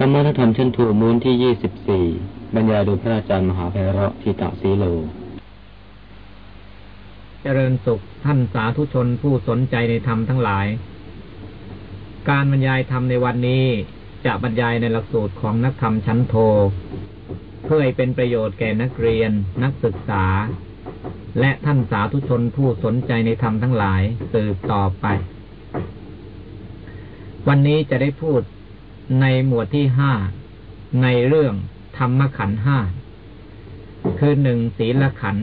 ธรรมธรรมชั้นถูมูลที่ยี่สิบสี่บรรยายโดยพระอาจารย์มหาไพเราะทิตาสีโล เจริญสุขท่านสาธุชนผู้สนใจในธรรมทั้งหลาย การบรรยายธรรมในวันนี้จะบรรยายในหลักสูตรของนักธรรมชั้นโท เพื่อให้เป็นประโยชน์แก่นักเรียน นักศึกษา และท่านสาธุชนผู้สนใจในธรรมทั้งหลายสืบต่อไป วันนี้จะได้พูด ในหมวดที่ห้าในเรื่องธรรมขันห้าคือหนึ่งศีลขัน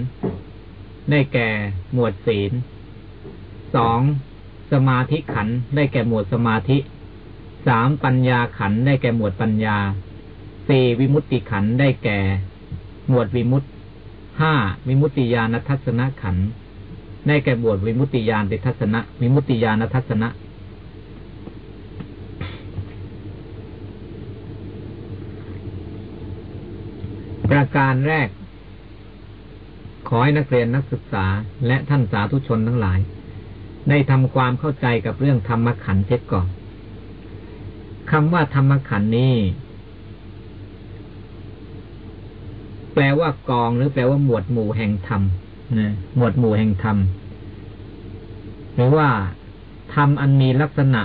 ได้แก่หมวดศีลสองสมาธิขันได้แก่หมวดสมาธิสามปัญญาขันได้แก่หมวดปัญญาสี่วิมุตติขันได้แก่ หมวดวิมุตห้าวิมุตติญาณทัศนขันได้แก่หมวดวิมุตติญาณทัศนะวิมุตติญาณทัศนะ ประการแรก ขอให้นักเรียนนักศึกษา และท่านสาธุชนทั้งหลาย ได้ทำความเข้าใจกับเรื่องธรรมขันธ์เสียก่อนคำว่าธรรมขันธ์นี้แปลว่ากองหรือแปลว่าหมวดหมู่แห่งธรรมนะหมวดหมู่แห่งธรรมหรือว่าธรรมอันมีลักษณะ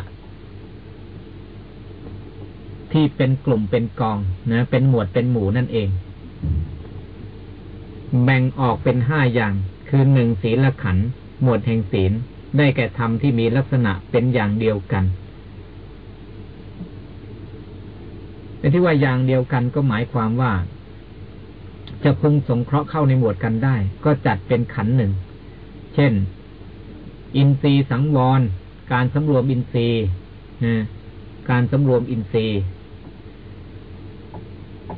ที่เป็นกลุ่มเป็นกองนะเป็นหมวดเป็นหมู่นั่นเอง แบ่งออกเป็นห้าอย่าง คือหนึ่งศีลขันหมวดแห่งศีล ได้แก่ธรรมที่มีลักษณะเป็นอย่างเดียวกันแต่ที่ว่าอย่างเดียวกันก็หมายความว่า จะพึงสงเคราะห์เข้าในหมวดกันได้ ก็จัดเป็นขันหนึ่ง เช่น อินทรีย์สังวร การสำรวมอินทรีย์การสำรวมอินทรีย์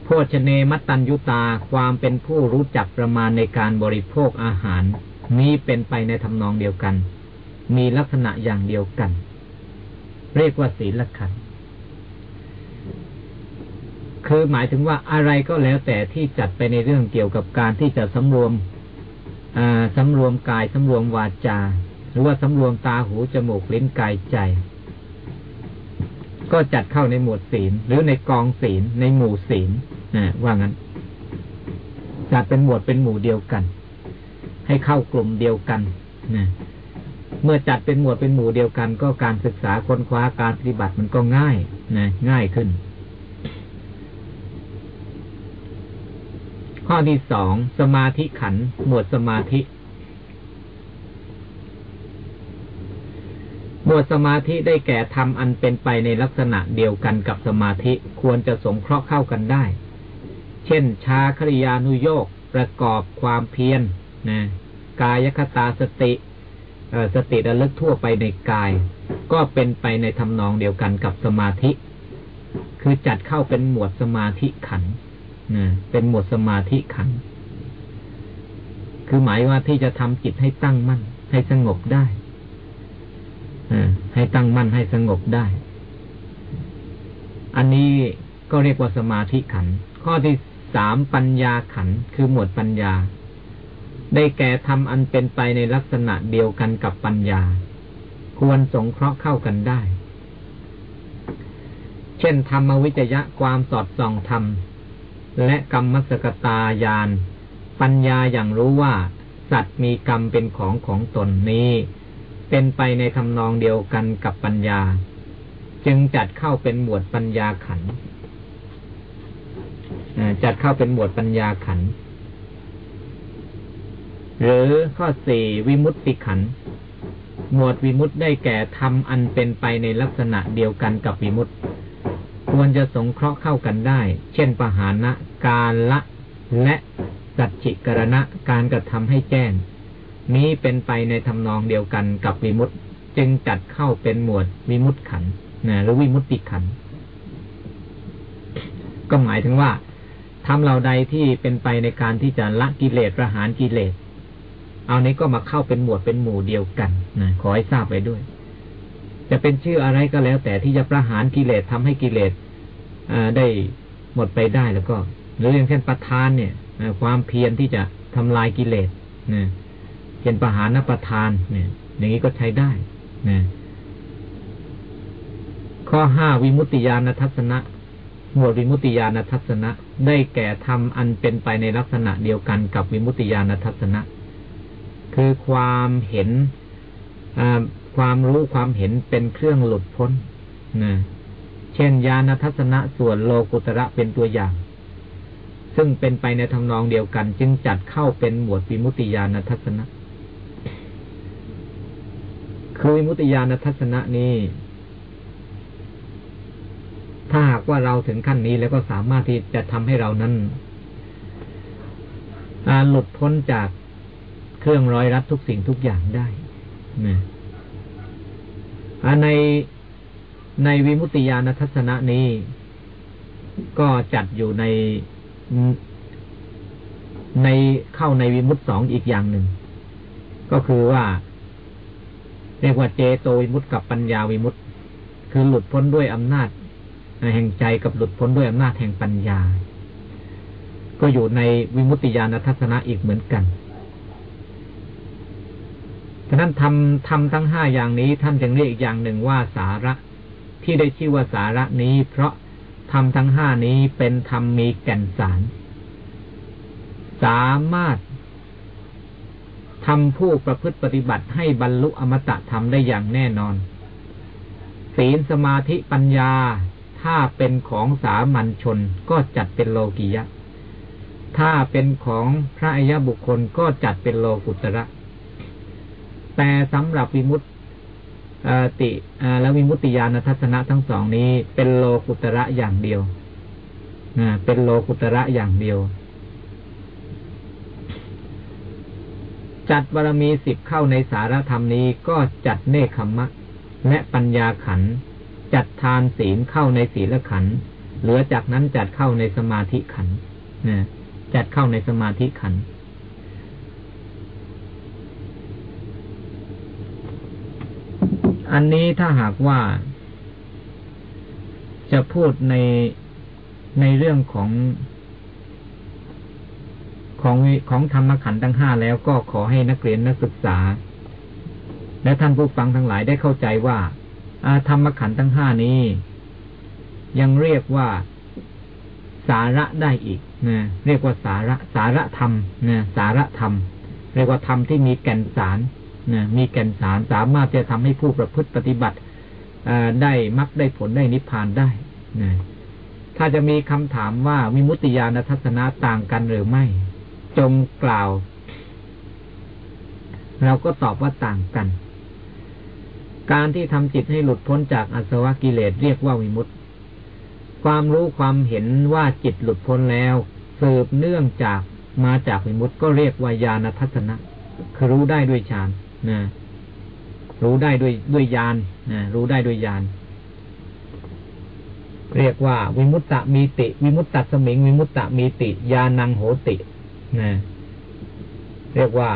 โภชเนมัตัญยุตาความเป็นผู้รู้จักประมาณในการบริโภคอาหาร นี้เป็นไปในทำนองเดียวกัน มีลักษณะอย่างเดียวกัน เรียกว่าศีลขันคือหมายถึงว่าอะไรก็แล้วแต่ที่จัดไปในเรื่องเกี่ยวกับการที่จะสำรวมสำรวมกายสำรวมวาจา หรือว่าสำรวมตาหูจมูกลิ้นกายใจ ก็จัดเข้าในหมวดศีล หรือในกองศีล ในหมู่ศีลนะว่างั้นจัดเป็นหมวดเป็นหมู่เดียวกัน ให้เข้ากลุ่มเดียวกันนะเมื่อจัดเป็นหมวดเป็นหมู่เดียวกัน ก็การศึกษาค้นคว้าการปฏิบัติมันก็ง่ายนะง่ายขึ้น ข้อที่สองสมาธิขันหมวดสมาธิ หมวดสมาธิได้แก่ทำอันเป็นไปในลักษณะเดียวกันกับสมาธิควรจะสงเคราะห์เข้ากันได้ เช่น ชาคริยานุโยกประกอบความเพียรนะกายคตาสติสติระลึกทั่วไปในกาย ก็เป็นไปในทำนองเดียวกันกับสมาธิ คือจัดเข้าเป็นหมวดสมาธิขันนะเป็นหมวดสมาธิขัน คือหมายว่าที่จะทำจิตให้ตั้งมั่นให้สงบได้ ให้ตั้งมั่นให้สงบได้ อันนี้ก็เรียกว่าสมาธิขัน ข้อที่สามปัญญาขันคือหมวดปัญญา ได้แก่ทำอันเป็นไปในลักษณะเดียวกันกับปัญญา ควรสงเคราะห์เข้ากันได้ เช่นธรรมวิจยะความสอดส่องธรรม และกรรมสกตายาน ปัญญาอย่างรู้ว่า สัตว์มีกรรมเป็นของของตนนี้ เป็นไปในทำนองเดียวกันกับปัญญา จึงจัดเข้าเป็นหมวดปัญญาขันจัดเข้าเป็นหมวดปัญญาขัน หรือข้อสี่วิมุตติขัน หมวดวิมุตติได้แก่ทำอันเป็นไปในลักษณะเดียวกันกับวิมุตติควรจะสงเคราะห์เข้ากันได้ เช่นปหานะ การละ และสัจจิกรณะ การกระทำให้แจ้ง นี้เป็นไปในทำนองเดียวกันกับวิมุตจึงจัดเข้าเป็นหมวดวิมุตขันนะหรือวิมุตติขัน ก็หมายถึงว่าทำเราใดที่เป็นไปในการที่จะละกิเลสประหารกิเลส เอานี้ก็มาเข้าเป็นหมวดเป็นหมู่เดียวกันนะขอให้ทราบไปด้วย จะเป็นชื่ออะไรก็แล้ว แต่ที่จะประหารกิเลสทำให้กิเลสได้หมดไปได้แล้วก็ หรืออย่างเช่นประทานเนี่ยความเพียรที่จะทำลายกิเลสนะ เช่นปหานประทานเนี่ย อย่างนี้ก็ใช้ได้นะข้อห้าวิมุตติญาณทัศนะหมวดวิมุตติญาณทัศนะ ได้แก่ธรรมอันเป็นไปในลักษณะเดียวกันกับวิมุตติญาณทัศนะ คือความเห็นความรู้ความเห็นเป็นเครื่องหลุดพ้นนะเช่นญาณทัศนะส่วนโลกุตระเป็นตัวอย่าง ซึ่งเป็นไปในทำนองเดียวกัน จึงจัดเข้าเป็นหมวดวิมุตติญาณทัศนะ คือวิมุตติญาณทัศนะนี้ ถ้าหากว่าเราถึงขั้นนี้แล้วก็สามารถที่จะทำให้เรานั้นหลุดพ้นจากเครื่องร้อยรัดทุกสิ่งทุกอย่างได้นะในในวิมุตติญาณทัศนะนี้ ก็จัดอยู่ในในเข้าในวิมุตสองอีกอย่างหนึ่ง ก็คือว่า เรียกว่าเจโตวิมุตติกับปัญญาวิมุตติ คือหลุดพ้นด้วยอำนาจแห่งใจกับหลุดพ้นด้วยอำนาจแห่งปัญญา ก็อยู่ในวิมุตติญาณทัศนะอีกเหมือนกันฉะนั้นทำทำทั้งห้าอย่างนี้ท่านจึงเรียกอีกอย่างหนึ่งว่าสาระ ที่ได้ชื่อว่าสาระนี้ เพราะทำทั้งห้านี้เป็นธรรมมีแก่นสาร สามารถ ทำผู้ประพฤติปฏิบัติให้บรรลุอมตะธรรมได้อย่างแน่นอน ศีลสมาธิปัญญา ถ้าเป็นของสามัญชนก็จัดเป็นโลกิยะ ถ้าเป็นของพระอริยบุคคลก็จัดเป็นโลกุตระ แต่สำหรับวิมุตติและวิมุตติญาณทัศนะทั้งสองนี้ เป็นโลกุตระอย่างเดียวเป็นโลกุตระอย่างเดียว จัดบารมีสิบเข้าในสารธรรมนี้ก็จัดเนคขมะ และปัญญาขัน จัดทานศีลเข้าในศีลขัน เหลือจากนั้นจัดเข้าในสมาธิขันนะจัดเข้าในสมาธิขัน อันนี้ถ้าหากว่า จะพูดในในเรื่องของ ของของธรรมขันธ์ทั้งห้าแล้วก็ขอให้นักเรียนนักศึกษา และท่านผู้ฟังทั้งหลายได้เข้าใจว่า อาธรรมขันธ์ทั้งห้านี้ ยังเรียกว่า สาระได้อีกนะเรียกว่าสาระสาระธรรมนะสาระธรรม เรียกว่าธรรมที่มีแก่นสารนะมีแก่นสารสามารถจะทำให้ผู้ประพฤติปฏิบัติได้มักได้ผลได้นิพพานได้นะถ้าจะมีคำถามว่าวิมุตติญาณทัศนะต่างกันหรือไม่ จงกล่าว เราก็ตอบว่าต่างกัน การที่ทำจิตให้หลุดพ้นจากอสวกิเลสเรียกว่าวิมุตติความรู้ความเห็นว่าจิตหลุดพ้นแล้ว สืบเนื่องจากมาจากวิมุตติก็เรียกว่าญาณทัศนะคือรู้ได้ด้วยฌานนะรู้ได้ด้วยด้วยญาณนะรู้ได้ด้วยญาณเรียกว่า วิมุตตะมีติ วิมุตตะสมิง วิมุตตะมีติญาณังโหติ นะเรียกว่า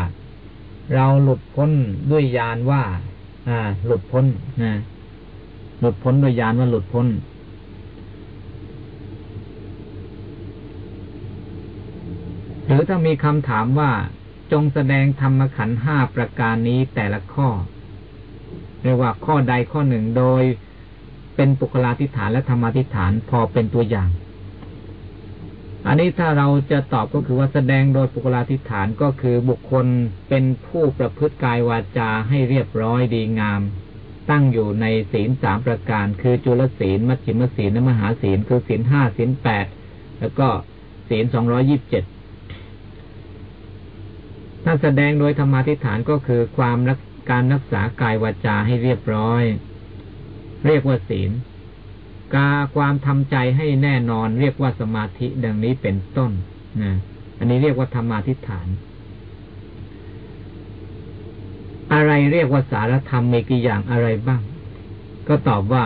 เราหลุดพ้นด้วยญาณว่า อ่า หลุดพ้นนะหลุดพ้นโดยญาณว่าหลุดพ้น หรือถ้ามีคำถามว่าจงแสดงธรรมขันห้าประการนี้แต่ละข้อเรียกว่าข้อใดข้อหนึ่งโดยเป็นปุคลาธิฐานและธรรมาธิฐานพอเป็นตัวอย่าง อันนี้ถ้าเราจะตอบก็คือว่าแสดงโดยปุกลาธิฐานก็คือบุคคลเป็นผู้ประพฤติกายวาจาให้เรียบร้อยดีงาม ตั้งอยู่ในศีลสามประการ คือจุลศีล มัชฌิมศีลและมหาศีล คือศีลห้าศีลแปดแล้วก็ศีลสองร้อยิบเจ็ดถ้าแสดงโดยธรรมาธิฐานก็คือความรักการรักษากายวาจาให้เรียบร้อย เรียกว่าศีล กาความทำใจให้แน่นอน เรียกว่าสมาธิดังนี้เป็นต้นนะอันนี้เรียกว่าธรรมาทิฏฐาน อะไรเรียกว่าสารธรรมมีกี่อย่างอะไรบ้าง ก็ตอบว่า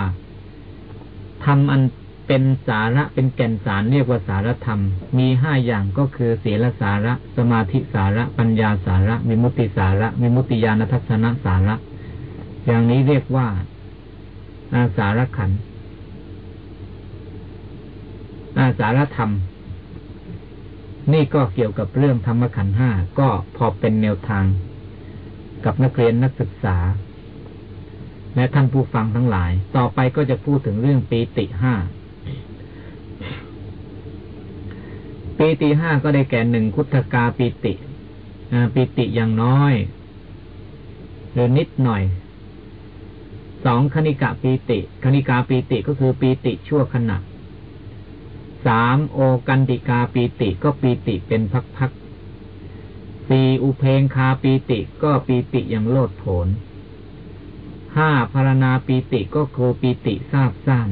ธรรมอันเป็นสาระเป็นแก่นสารเรียกว่าสารธรรม มีห้าอย่างก็คือศีลสาระ สมาธิสาระ ปัญญาสาระมิมุติสาระมิมุติญาณทัศนสาระ อย่างนี้เรียกว่าอาสารขันธ์ อาสารธรรม นี่ก็เกี่ยวกับเรื่องธรรมขันห้าก็พอเป็นแนวทาง กับนักเรียนนักศึกษา และท่านผู้ฟังทั้งหลาย ต่อไปก็จะพูดถึงเรื่องปีติห้าปีติห้าก็ได้แก่หนึ่งคุถกาปีติปีติอย่างน้อย หรือนิดหน่อยสองคณิกะปีติ คณิกาปีติก็คือปีติชั่วขณะ สามโอกันติกาปีติก็ปีติเป็นพักๆสี่อุเพงคาปีติก็ปีติอย่างโลดโผนห้าพารณาปีติก็โคปีติทราบซ่าน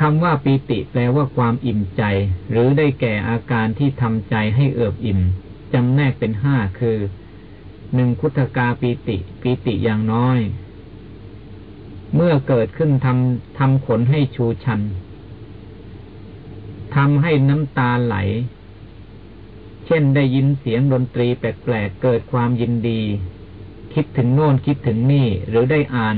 คำว่าปีติแปลว่าความอิ่มใจ หรือได้แก่อาการที่ทำใจให้เอิบอิ่มจำแนกเป็นห้าคือหนึ่งคุถกาปีติ ปีติอย่างน้อย เมื่อเกิดขึ้นทำทำขนให้ชูชันทำให้น้ำตาไหล เช่นได้ยินเสียงดนตรีแปลกๆเกิดความยินดี คิดถึงโน่นคิดถึงนี่ หรือได้อ่าน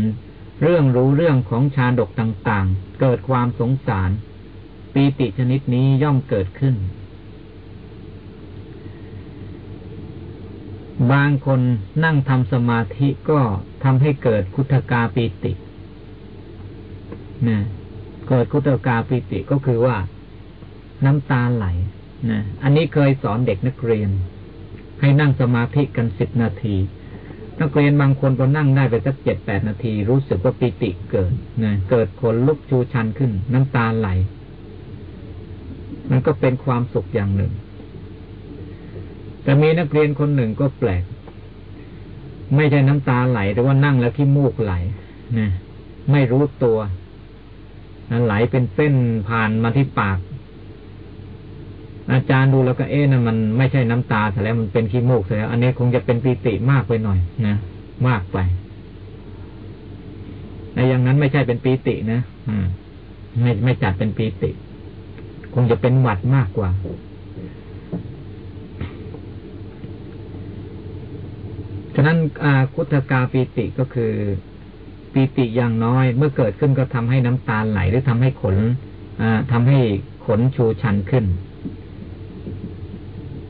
เรื่องรู้เรื่องของชาดกต่างๆ เกิดความสงสาร ปีติชนิดนี้ย่อมเกิดขึ้น บางคนนั่งทำสมาธิก็ทำให้เกิดคุถกาปีติ นะเกิดคุถกาปีติก็คือว่าน้ำตาไหลนะอันนี้เคยสอนเด็กนักเรียน ให้นั่งสมาธิกันสิบนาที นักเรียนบางคนพอนั่งได้ไปสักเจ็ดแปดนาที รู้สึกว่าปิติเกิดนะเกิดขนลุกชูชันขึ้น น้ำตาไหล มันก็เป็นความสุขอย่างหนึ่ง แต่มีนักเรียนคนหนึ่งก็แปลก ไม่ใช่น้ำตาไหล แต่ว่านั่งแล้วที่มูกไหลนะไม่รู้ตัว นั้นไหลเป็นเส้นผ่านมาที่ปาก อาจารย์ดูแล้วก็เอ๊ะนะมันไม่ใช่น้ำตาแต่แล้วมันเป็นขี้มูกแต่แล้ว อันนี้คงจะเป็นปีติมากไปหน่อยนะมากไปในอย่างนั้นไม่ใช่เป็นปีตินะอืมไม่ไม่จัดเป็นปีติ คงจะเป็นหวัดมากกว่า ฉะนั้นอาคุตกาปีติก็คือ ปีติอย่างน้อย เมื่อเกิดขึ้นก็ทำให้น้ำตาไหลหรือทำให้ขนทำให้ขนชูชันขึ้น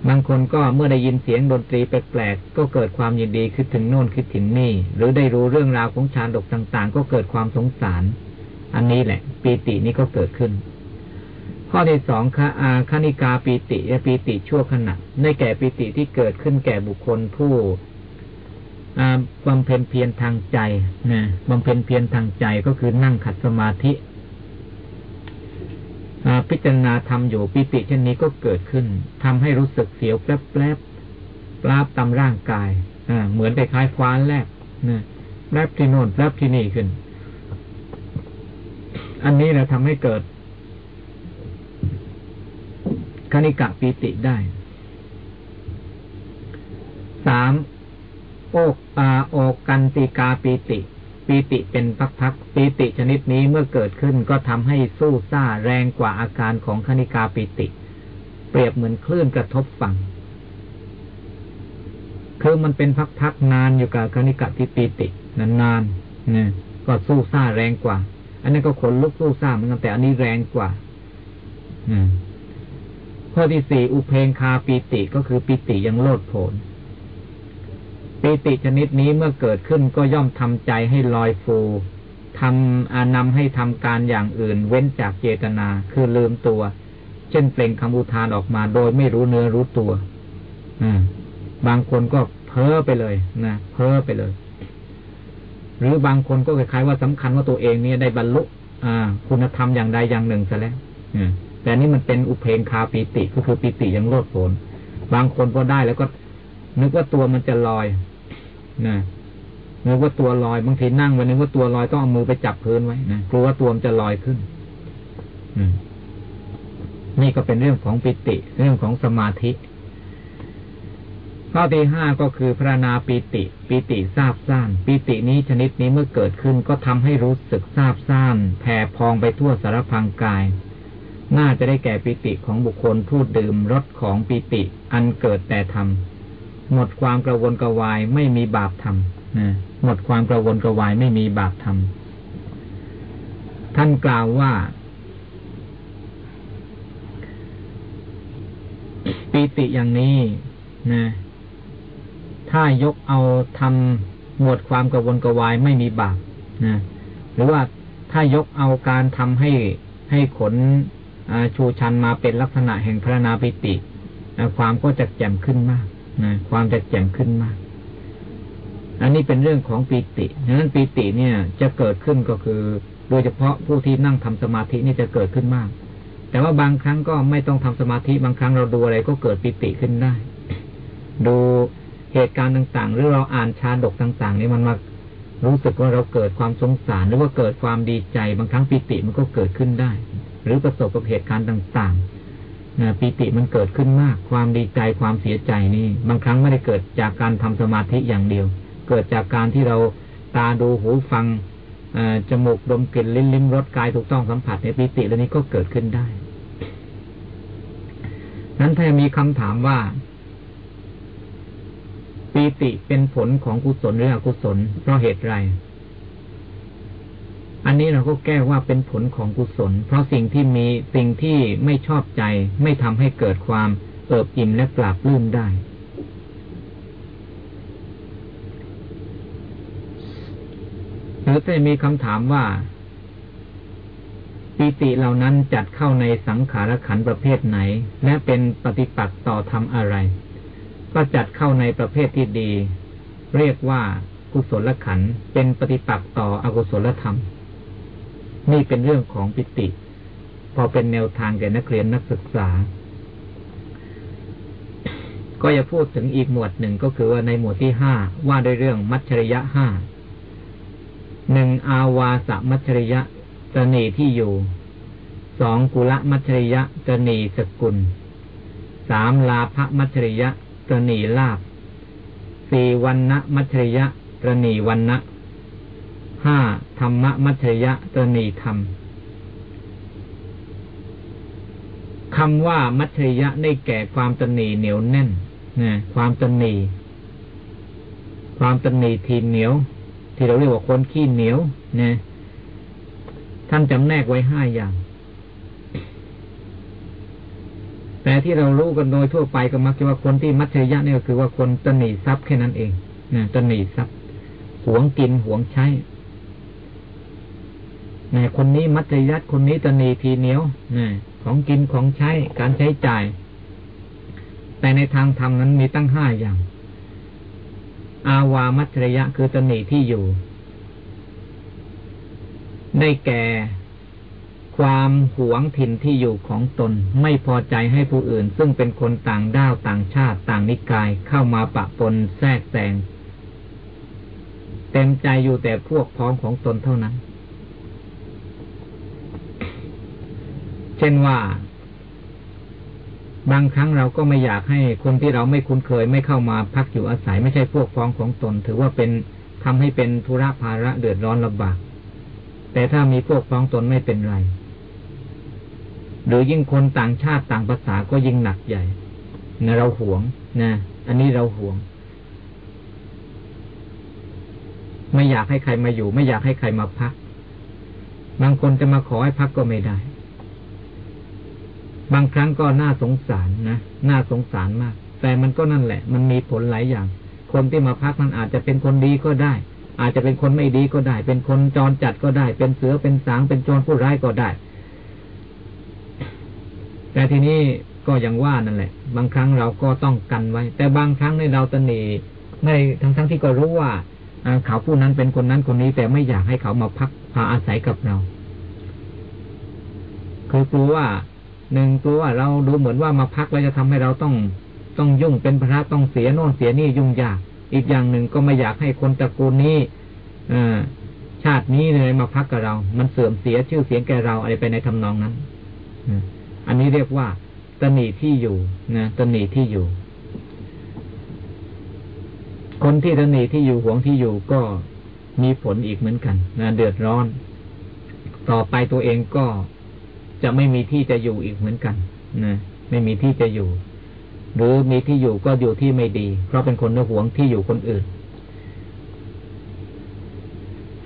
บางคนก็เมื่อได้ยินเสียงดนตรีแปลกๆก็เกิดความยินดีคิดถึงโน่นคิดถึงนี่ หรือได้รู้เรื่องราวของชาดกต่าง ๆ ก็เกิดความสงสาร อันนี้แหละ ปีตินี้ก็เกิดขึ้น ข้อที่สองคะอาคณิกาปีติและปีติชั่วขณะได้แก่ปีติที่เกิดขึ้นแก่บุคคลผู้ บำเพ็ญเพียรทางใจนะบำเพ็ญเพียรทางใจก็คือนั่งขัดสมาธิพิจารณาทำอยู่ปิติเช่นนี้ก็เกิดขึ้นทำให้รู้สึกเสียวแป๊บแป๊บปราบตามร่างกายอเหมือนไปคล้ายฟ้าแลบนะแลบที่โน่นแลบที่นี่ขึ้น อันนี้เราทำให้เกิดคณิกะปีติได้ สาม โอกปาโอกันติกาปีติ ปีติเป็นพักๆปีติชนิดนี้เมื่อเกิดขึ้นก็ทำให้สู้ซ่าแรงกว่าอาการของคณิกาปีติ เปรียบเหมือนคลื่นกระทบฝั่งคือมันเป็นพักๆนานอยู่กับคณิกาที่ปีตินานๆเนี่ยก็สู้ซ่าแรงกว่า อันนี้ก็ขนลุกสู้ซ่าเหมือนกันแต่อันนี้แรงกว่าข้อที่สี่อุเพงคาปีติก็คือปีติยังโลดโผน ปีติชนิดนี้เมื่อเกิดขึ้นก็ย่อมทำใจให้ลอยฟูทำอานำให้ทำการอย่างอื่น เว้นจากเจตนา คือลืมตัว เช่นเปล่งคำอุทานออกมาโดยไม่รู้เนื้อรู้ตัวบางคนก็เพ้อไปเลยนะเพ้อไปเลย หรือบางคนก็คล้ายๆว่าสำคัญว่าตัวเองเนี่ยได้บรรลุคุณธรรมอย่างใดอย่างหนึ่งซะแล้วแต่นี่มันเป็นอุเพงคาปีติก็คือปีติยังโลดโผนบางคนก็ได้แล้วก็นึกว่าตัวมันจะลอย นะนึกว่าตัวลอยบางทีนั่งวันนึกว่าตัวลอยต้องเอามือไปจับพื้นไว้นะกลัวว่าตัวมันจะลอยขึ้นนี่ก็เป็นเรื่องของปิติ เรื่องของสมาธิ ข้อที่ห้าก็คือพระนาปิติ ปิติทราบซ่านปิตินี้ชนิดนี้เมื่อเกิดขึ้นก็ทำให้รู้สึกทราบซ่านแผ่พองไปทั่วสารพังกาย น่าจะได้แก่ปิติของบุคคลผู้ดื่มรสของปิติ อันเกิดแต่ธรรม หมดความกระวนกระวายไม่มีบาปทำนะหมดความกระวนกระวายไม่มีบาปทำท่านกล่าวว่าปีติอย่างนี้นะถ้ายกเอาทำหมดความกระวนกระวายไม่มีบาปนะหรือว่าถ้ายกเอาการทำให้ให้ขนชูชันมาเป็นลักษณะแห่งพระนาปิติ ความก็จะแจ่มขึ้นมาก นะความจะแจ่มขึ้นมาก อันนี้เป็นเรื่องของปีติดังนั้นปีติเนี่ย จะเกิดขึ้นก็คือ โดยเฉพาะผู้ที่นั่งทำสมาธินี่จะเกิดขึ้นมาก แต่ว่าบางครั้งก็ไม่ต้องทำสมาธิบางครั้งเราดูอะไรก็เกิดปีติขึ้นได้ ดูเหตุการณ์ต่างๆ หรือเราอ่านชาดกต่างๆนี่มันมารู้สึกว่าเราเกิดความสงสารหรือว่าเกิดความดีใจ บางครั้งปิติมันก็เกิดขึ้นได้ หรือประสบกับเหตุการณ์ต่างๆ ปิติมันเกิดขึ้นมาก ความดีใจความเสียใจนี่ บางครั้งไม่ได้เกิดจากการทำสมาธิอย่างเดียว เกิดจากการที่เราตาดูหูฟังจมูกดมกลิ่นลิ้นลิ้มรสกายถูกต้องสัมผัสในปิติแล้วนี้ก็เกิดขึ้นได้นั้นถ้ามีคำถามว่าปีติเป็นผลของกุศลหรืออกุศลเพราะเหตุไร อันนี้เราก็แก้ว่าเป็นผลของกุศล เพราะสิ่งที่มีสิ่งที่ไม่ชอบใจ ไม่ทำให้เกิดความเอิบอิ่มและปราบลื่นได้ หรือจะมีคำถามว่าปีติเหล่านั้นจัดเข้าในสังขารขันประเภทไหน และเป็นปฏิปักษ์ต่อธรรมอะไร ก็จัดเข้าในประเภทที่ดี เรียกว่ากุศลขันเป็นปฏิปักษ์ต่ออกุศลธรรม นี่เป็นเรื่องของปิติ พอเป็นแนวทางแก่นักเรียนนักศึกษา ก็จะพูดถึงอีกหมวดหนึ่งก็คือว่าในหมวดที่ห้าว่าด้วยเรื่องมัชริยะห้าหนึ่งอาวาสมัชริยะตนีที่อยู่สองกุละมัชริยะตนีสกุลสามลาภมัชริยะตรณีลาบสี่วันนะมัชริยะตรณีวันนะ ห้าธรรมมัชยะตรณีธรรมคำว่ามัชยะได้แก่ความตนีเหนียวแน่นนะความตนีความตนีทีเหนียว ที่เราเรียกว่าคนขี้เหนียวนะท่านจำแนกไว้ห้าอย่าง แต่ที่เรารู้กันโดยทั่วไปก็มักจะว่าคนที่มัจฉริยะนี่ก็คือว่าคนตนีทรัพย์แค่นั้นเองนะตนีทรัพย์หวงกินหวงใช้ นคนนี้มัจฉริยคนนี้ตนีทีเหนียวนะของกินของใช้การใช้จ่าย แต่ในทางธรรมนั้นมีตั้งห้าอย่าง อาวามัจฉริยะคือตนีที่อยู่ ได้แก่ ความหวงถิ่นที่อยู่ของตน ไม่พอใจให้ผู้อื่น ซึ่งเป็นคนต่างด้าวต่างชาติต่างนิกายเข้ามาปะปนแทรกแซงเต็มใจอยู่แต่พวกพ้องของตนเท่านั้น เช่นว่า บางครั้งเราก็ไม่อยากให้คนที่เราไม่คุ้นเคยไม่เข้ามาพักอยู่อาศัยไม่ใช่พวกพ้องของตน ถือว่าเป็นทำให้เป็นธุระภาระเดือดร้อนลำบาก แต่ถ้ามีพวกพ้องตนไม่เป็นไร หรือยิ่งคนต่างชาติต่างภาษาก็ยิ่งหนักใหญ่นะเราห่วงนะ อันนี้เราห่วง ไม่อยากให้ใครมาอยู่ ไม่อยากให้ใครมาพัก บางคนจะมาขอให้พักก็ไม่ได้ บางครั้งก็น่าสงสารนะน่าสงสารมาก แต่มันก็นั่นแหละ มันมีผลหลายอย่าง คนที่มาพักมันอาจจะเป็นคนดีก็ได้ อาจจะเป็นคนไม่ดีก็ได้ เป็นคนจรจัดก็ได้ เป็นเสือเป็นสางเป็นโจรผู้ร้ายก็ได้ แต่ทีนี้ก็ยังว่านั่นแหละ บางครั้งเราก็ต้องกันไว้ แต่บางครั้งในเราตนีในทั้งทั้งที่ก็รู้ว่าเขาผู้นั้นเป็นคนนั้นคนนี้ แต่ไม่อยากให้เขามาพักพาอาศัยกับเราคือกลัวว่า หนึ่งกลัวว่าเราดูเหมือนว่ามาพักแล้วจะทำให้เราต้องต้องยุ่งเป็นพระต้องเสียโน่นเสียนี่ยุ่งยาก อีกอย่างหนึ่งก็ไม่อยากให้คนตระกูลนี้อชาตินี้เลยมาพักกับเรา มันเสื่อมเสียชื่อเสียงแก่เราอะไรไปในทำนองนั้นอันนี้เรียกว่าตนีที่อยู่นะตนีที่อยู่ คนที่ตนีที่อยู่หวงที่อยู่ก็มีผลอีกเหมือนกันนะเดือดร้อน ต่อไปตัวเองก็ จะไม่มีที่จะอยู่อีกเหมือนกันนะไม่มีที่จะอยู่ หรือมีที่อยู่ก็อยู่ที่ไม่ดี เพราะเป็นคนหวงที่อยู่คนอื่น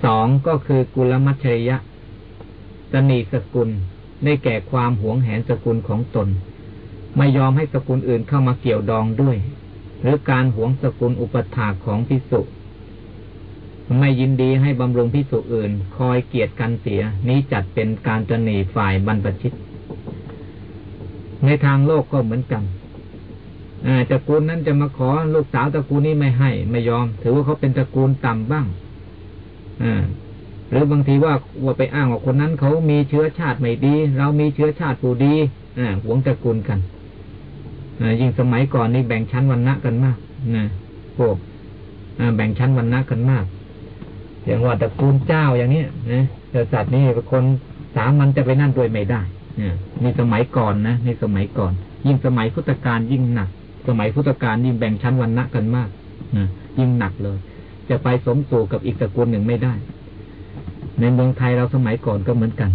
สองก็คือกุลมัชริยะตนีสกุลได้แก่ความหวงแหนสกุลของตน ไม่ยอมให้สกุลอื่นเข้ามาเกี่ยวดองด้วย หรือการหวงสกุลอุปถาของพิสุ ไม่ยินดีให้บำรุงพิสุอื่น คอยเกียรติกันเสีย นี้จัดเป็นการจะหนีฝ่ายบรรพชิต ในทางโลกก็เหมือนกันตระกูลนั้นจะมาขอลูกสาวตระกูลนี้ไม่ให้ ไม่ยอม ถือว่าเขาเป็นตระกูลต่ำบ้างอหรือบางทีว่าว่าไปอ้างว่าคนนั้นเขามีเชื้อชาติไม่ดี เรามีเชื้อชาติผู้ดีอหวงตระกูลกันยิ่งสมัยก่อนนี่แบ่งชั้นวันณะกันมากนะพวกแบ่งชั้นวันณะกันมาก อย่างว่าตระกูลเจ้าอย่างนี้นะกษัตริย์นี่คนสามันจะไปนั่นด้วยไม่ได้นี่สมัยก่อนนะในสมัยก่อน ยิ่งสมัยพุทธกาลยิ่งหนัก สมัยพุทธกาลยิ่งแบ่งชั้นวันณะกันมากนะยิ่งหนักเลย จะไปสมสู่กับอีกตระกูลหนึ่งไม่ได้ ในเมืองไทยเราสมัยก่อนก็เหมือนกัน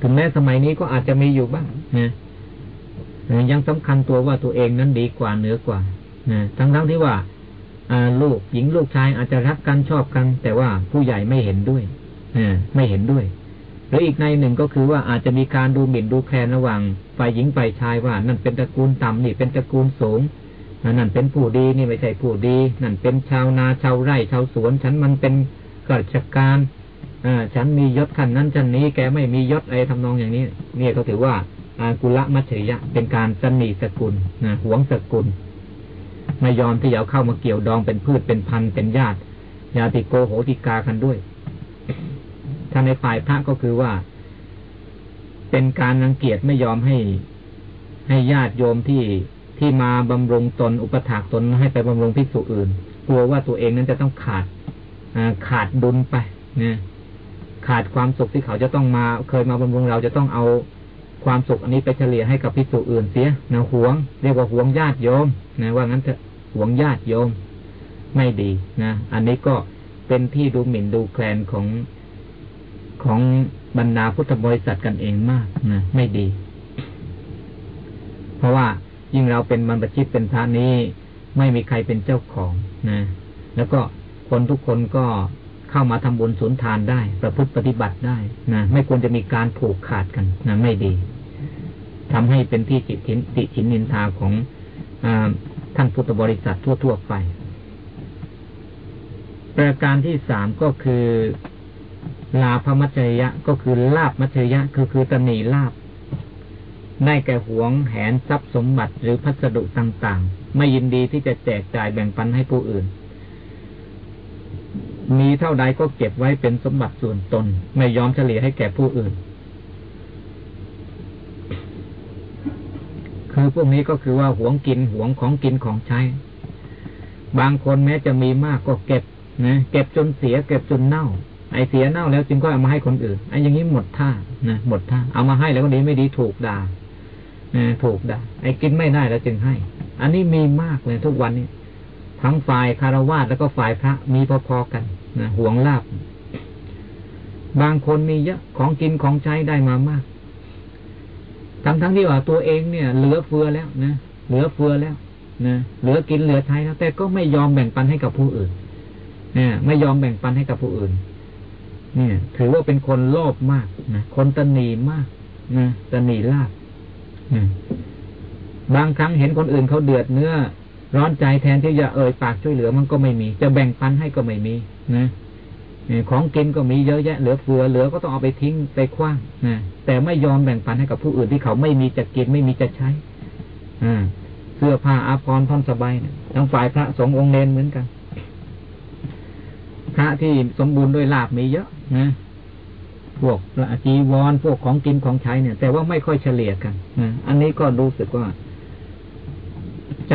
ถึงแม้สมัยนี้ก็อาจจะมีอยู่บ้างนะยังสำคัญตัวว่าตัวเองนั้นดีกว่าเหนือกว่านะทั้งทั้งที่ว่า ลูกหญิงลูกชายอาจจะรักกันชอบกัน แต่ว่าผู้ใหญ่ไม่เห็นด้วยไม่เห็นด้วยหรืออีกในหนึ่งก็คือว่าอาจจะมีการดูหมิ่นดูแคลนระหว่างฝ่ายหญิงฝ่ายชายว่า นั่นเป็นตระกูลต่ำนี่เป็นตระกูลสูงนั่นเป็นผู้ดีนี่ไม่ใช่ผู้ดี นั่นเป็นชาวนาชาวไร่ชาวสวน ฉันมันเป็นข้าราชการอฉันมียศขันนั้นฉันนี้แกไม่มียศอะไรทำนองอย่างนี้ เนี่ยก็ถือว่าอากุละมัจฉริยะเป็นการสนีสกุลนะหวงสกุล ไม่ยอมที่จะเข้ามาเกี่ยวดองเป็นพืชเป็นพันธุ์เป็นญาติญาติโกโหติกากันด้วยถ้าในฝ่ายพระก็คือว่า เป็นการรังเกียจไม่ยอมให้ ให้ญาติโยมที่ที่มาบำรุงตนอุปถากตนให้ไปบำรุงภิกษุอื่น กลัวว่าตัวเองนั้นจะต้องขาดขาดดุลไปเนี่ยขาดความสุขที่เขาจะต้องมา เคยมาบำรุงเราจะต้องเอา ความสุขอันนี้ไปเฉลี่ยให้กับภิกษุอื่นเสียนะหวง เรียกว่าหวงญาติโยมนะว่างั้นเถอะหวงญาติโยม ไม่ดีนะอันนี้ก็เป็นที่ดูหมิ่นดูแคลนของของบรรดาพุทธบริษัทกันเองมากนะไม่ดี เพราะว่ายิ่งเราเป็นบรรพชิตเป็นพระนี้ ไม่มีใครเป็นเจ้าของนะ แล้วก็คนทุกคนก็ เข้ามาทำบุญสุนทานได้ ประพฤติปฏิบัติได้นะไม่ควรจะมีการผูกขาดกันนะไม่ดีทำให้เป็นที่จิตทินติชินนินทาของอท่านพุทธบริษัททั่วๆไป ประการที่สามก็คือ ลาภมัจจยะก็คือลาบมัจจยะคือคือตนีลาบได้แก่หวงแหนทรัพย์สมบัติหรือพัสดุต่างๆ ไม่ยินดีที่จะแจกจ่ายแบ่งปันให้ผู้อื่น มีเท่าใดก็เก็บไว้เป็นสมบัติส่วนตน ไม่ยอมเฉลี่ยให้แก่ผู้อื่น คือพวกนี้ก็คือว่าหวงกินหวงของกินของใช้ บางคนแม้จะมีมากก็เก็บนะเก็บจนเสีย เก็บจนเน่า ไอเสียเน่าแล้วจึงก็เอามาให้คนอื่นไออย่างนี้หมดท่านะหมดท่าเอามาให้แล้วก็ดีไม่ดีถูกด่านะถูกด่าไอกินไม่ได้แล้วจึงให้ อันนี้มีมากเลยทุกวันนี้ ทั้งฝ่ายคารวะแล้วก็ฝ่ายพระมีพอๆกันนะห่วงลาบ บางคนมีเยอะของกินของใช้ได้มามาก ทั้งทั้งที่ว่าตัวเองเนี่ย เหลือเฟือแล้วนะเหลือเฟือแล้วนะเหลือกินเหลือใช้แล้วแต่ก็ไม่ยอมแบ่งปันให้กับผู้อื่นเนี่ยไม่ยอมแบ่งปันให้กับผู้อื่น เนี่ย ถือว่าเป็นคนโลภมากนะคนตนีมากนะตนีลาบบางครั้งเห็นคนอื่นเขาเดือดเนื้อ ร้อนใจแทนที่จะเอ่ยปากช่วยเหลือมันก็ไม่มี จะแบ่งปันให้ก็ไม่มีนะของกินก็มีเยอะแยะเหลือเฟือเหลือก็ต้องเอาไปทิ้งไปคว้างนะแต่ไม่ยอมแบ่งปันให้กับผู้อื่นที่เขาไม่มีจะกินไม่มีจะใช้อ่าเสื้อผ้าอาภรณ์ท่อนสบายนะทั้งฝ่ายพระสงฆ์องค์เนนเหมือนกันพระที่สมบูรณ์ด้วยลาบมีเยอะนะพวกจีวรพวกของกินของใช้เนี่ย แต่ว่าไม่ค่อยเฉลี่ยกันนะอันนี้ก็รู้สึกว่า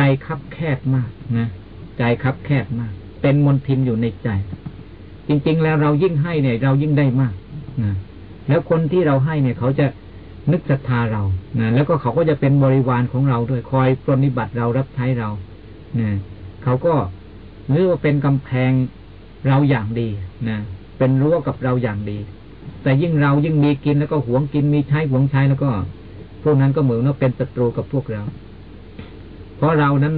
ใจคับแคบมากนะใจคับแคบมาก เป็นมนทินอยู่ในใจ จริง ๆ แล้วเรายิ่งให้เนี่ย เรายิ่งได้มากนะแล้วคนที่เราให้เนี่ย เขาจะนึกศรัทธาเรานะแล้วก็เขาก็จะเป็นบริวารของเราด้วยคอยปรนิบัติเรารับใช้เรานะเขาก็หรือว่าเป็นกำแพงเราอย่างดีนะเป็นรั้วกับเราอย่างดี แต่ยิ่งเรายิ่งมีกินแล้วก็หวงกินมีใช้หวงใช้แล้วก็ พวกนั้นก็เหมือนว่าเป็นศัตรูกับพวกเรา เพราะเรานั้น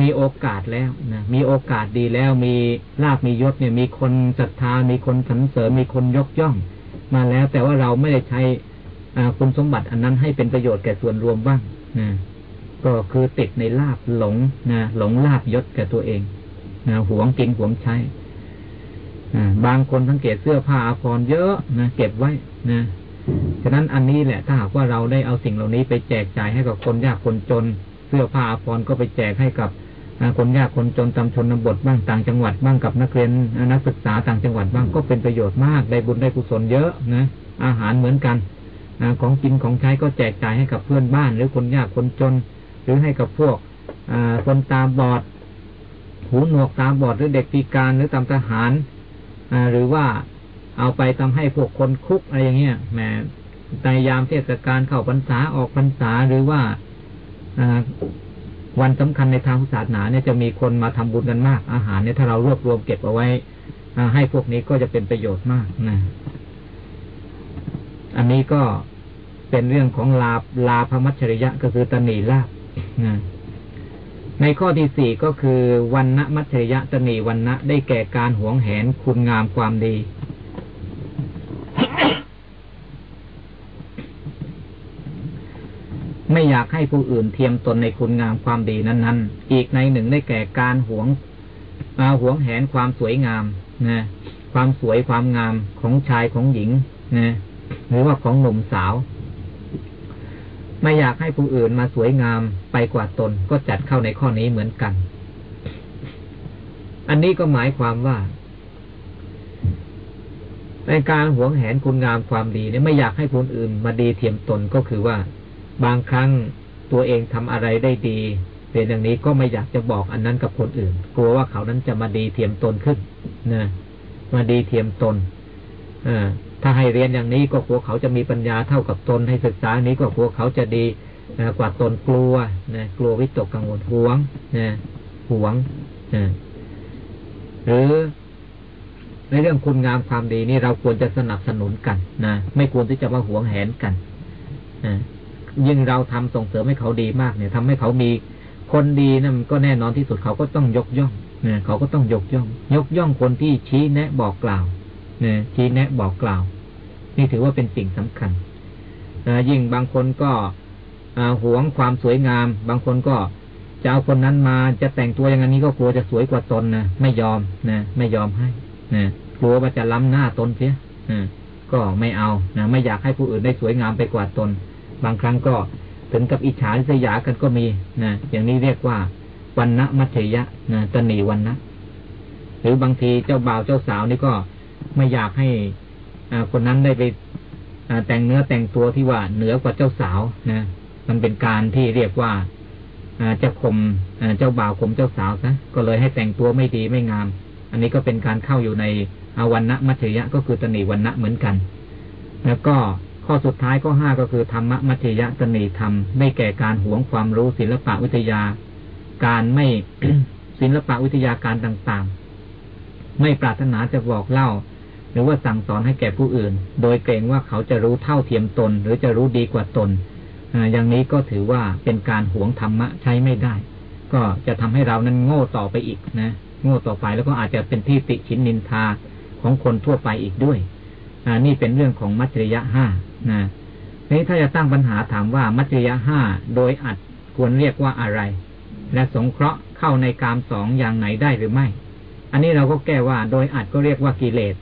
มีโอกาสแล้วนะมีโอกาสดีแล้วมีลาบมียศเนี่ยมีคนศรัทธา มีคนสรรเสริญมีคนยกย่อง มาแล้วแต่ว่าเราไม่ได้ใช้คุณสมบัติอันนั้นให้เป็นประโยชน์แก่ส่วนรวมบ้างนะก็คือติดในลาบหลงนะหลงลาบยศแก่ตัวเองนะหวงกินหวงใช้บางคนสังเกตเสื้อผ้าอาภรณ์เยอะนะเก็บไว้นะฉะนั้นอันนี้แหละถ้าหากว่าเราได้เอาสิ่งเหล่านี้ไปแจกจ่ายให้กับคนยากคนจน เสื้อผ้าอภรก็ไปแจกให้กับคนยากคนจนตำชนบทบ้างต่างจังหวัดบ้างกับนักเรียนนักศึกษาต่างจังหวัดบ้างก็เป็นประโยชน์มากได้บุญได้กุศลเยอะนะอาหารเหมือนกันของกินของใช้ก็แจกจ่ายให้กับเพื่อนบ้าน หรือคนยากคนจน หรือให้กับพวกคนตาบอด หูหนวกตาบอดหรือเด็กพิการหรือตำทหารหรือว่าเอาไปทำให้พวกคนคุกอะไรอย่างเงี้ยแหมในยามเทศกาลเข้าพรรษาออกพรรษาหรือว่า วันสำคัญในทางศาสนาเนี่ยจะมีคนมาทำบุญกันมาก อาหารเนี่ยถ้าเรารวบรวมเก็บเอาไว้ให้พวกนี้ก็จะเป็นประโยชน์มากนะ อันนี้ก็เป็นเรื่องของลาลาพมัชริยะก็คือตนีลาบนะในข้อที่สี่ก็คือวันณมัชริยะตนีวันณะได้แก่การหวงแหนคุณงามความดี ไม่อยากให้ผู้อื่นเทียมตนในคุณงามความดีนั้น ๆ อีกในหนึ่งได้แก่การหวงหวงแหนความสวยงามนะความสวยความงามของชายของหญิงนะหรือว่าของหนุ่มสาว ไม่อยากให้ผู้อื่นมาสวยงามไปกว่าตนก็จัดเข้าในข้อนี้เหมือนกัน อันนี้ก็หมายความว่าในการหวงแหนคุณงามความดีเนี่ยไม่อยากให้คนอื่นมาดีเทียมตนก็คือว่า บางครั้งตัวเองทำอะไรได้ดี เป็นอย่างนี้ก็ไม่อยากจะบอกอันนั้นกับคนอื่น กลัวว่าเขานั้นจะมาดีเทียมตนขึ้นนะมาดีเทียมตนอถ้าให้เรียนอย่างนี้ก็กลัวเขาจะมีปัญญาเท่ากับตนให้ศึกษานี้ก็กลัวเขาจะดีกว่าตนกลัวนะกลัววิตกกังวลหวงนะหวงนะหรือในเรื่องคุณงามความดีนี่เราควรจะสนับสนุนกันนะไม่ควรที่จะมาหวงแหนกันนะ ยิ่งเราทำส่งเสริมให้เขาดีมากเนี่ยทำให้เขามีคนดีนั่นก็แน่นอนที่สุดเขาก็ต้องยกย่องเนี่ยเขาก็ต้องยกย่อง ยกย่องคนที่ชี้แนะบอกกล่าวเนี่ยชี้แนะบอกกล่าว นี่ถือว่าเป็นสิ่งสำคัญยิ่งบางคนก็หวงความสวยงาม บางคนก็จะเอาคนนั้นมาจะแต่งตัวอย่างนี้ก็กลัวจะสวยกว่าตนนะไม่ยอมนะไม่ยอมให้นะกลัวว่าจะล้ำหน้าตนเสียก็ไม่เอานะไม่อยากให้ผู้อื่นได้สวยงามไปกว่าตน บางครั้งก็ถึงกับอิจฉาสยากันก็มีนะอย่างนี้เรียกว่าวันณะมัจฉยะนะตนีวันนะหรือบางทีเจ้าบ่าวเจ้าสาวนี่ก็ไม่อยากให้อคนนั้นได้ไปแต่งเนื้อแต่งตัวที่ว่าเหนือกว่าเจ้าสาวนะมันเป็นการที่เรียกว่าจะข่มเจ้าบ่าวข่มเจ้าสาวซะก็เลยให้แต่งตัวไม่ดีไม่งาม อันนี้ก็เป็นการเข้าอยู่ในอวันณะมัจฉยะก็คือตนีวันณะเหมือนกัน แล้วก็ ข้อสุดท้ายข้อห้าก็คือธรรมะมัจยะตนีธรรมไม่แก่การหวงความรู้ศิลปะวิทยา การไม่ศิลปะวิทยาการต่างๆ ไม่ปรารถนาจะบอกเล่า หรือว่าสั่งสอนให้แก่ผู้อื่น โดยเกรงว่าเขาจะรู้เท่าเทียมตน หรือจะรู้ดีกว่าตนอย่างนี้ก็ถือว่าเป็นการหวงธรรมะใช้ไม่ได้ ก็จะทำให้เรานั้นโง่ต่อไปอีกนะ โง่ต่อไปแล้วก็อาจจะเป็นที่ติชินนินทาของคนทั่วไปอีกด้วยนี่เป็นเรื่องของมัจริยะห้า นะนี้ถ้าจะตั้งปัญหาถามว่ามัจจยะห้าโดยอัดควรเรียกว่าอะไร และสงเคราะห์เข้าในกามสองอย่างไหนได้หรือไม่ อันนี้เราก็แก้ว่าโดยอัดก็เรียกว่ากิเลส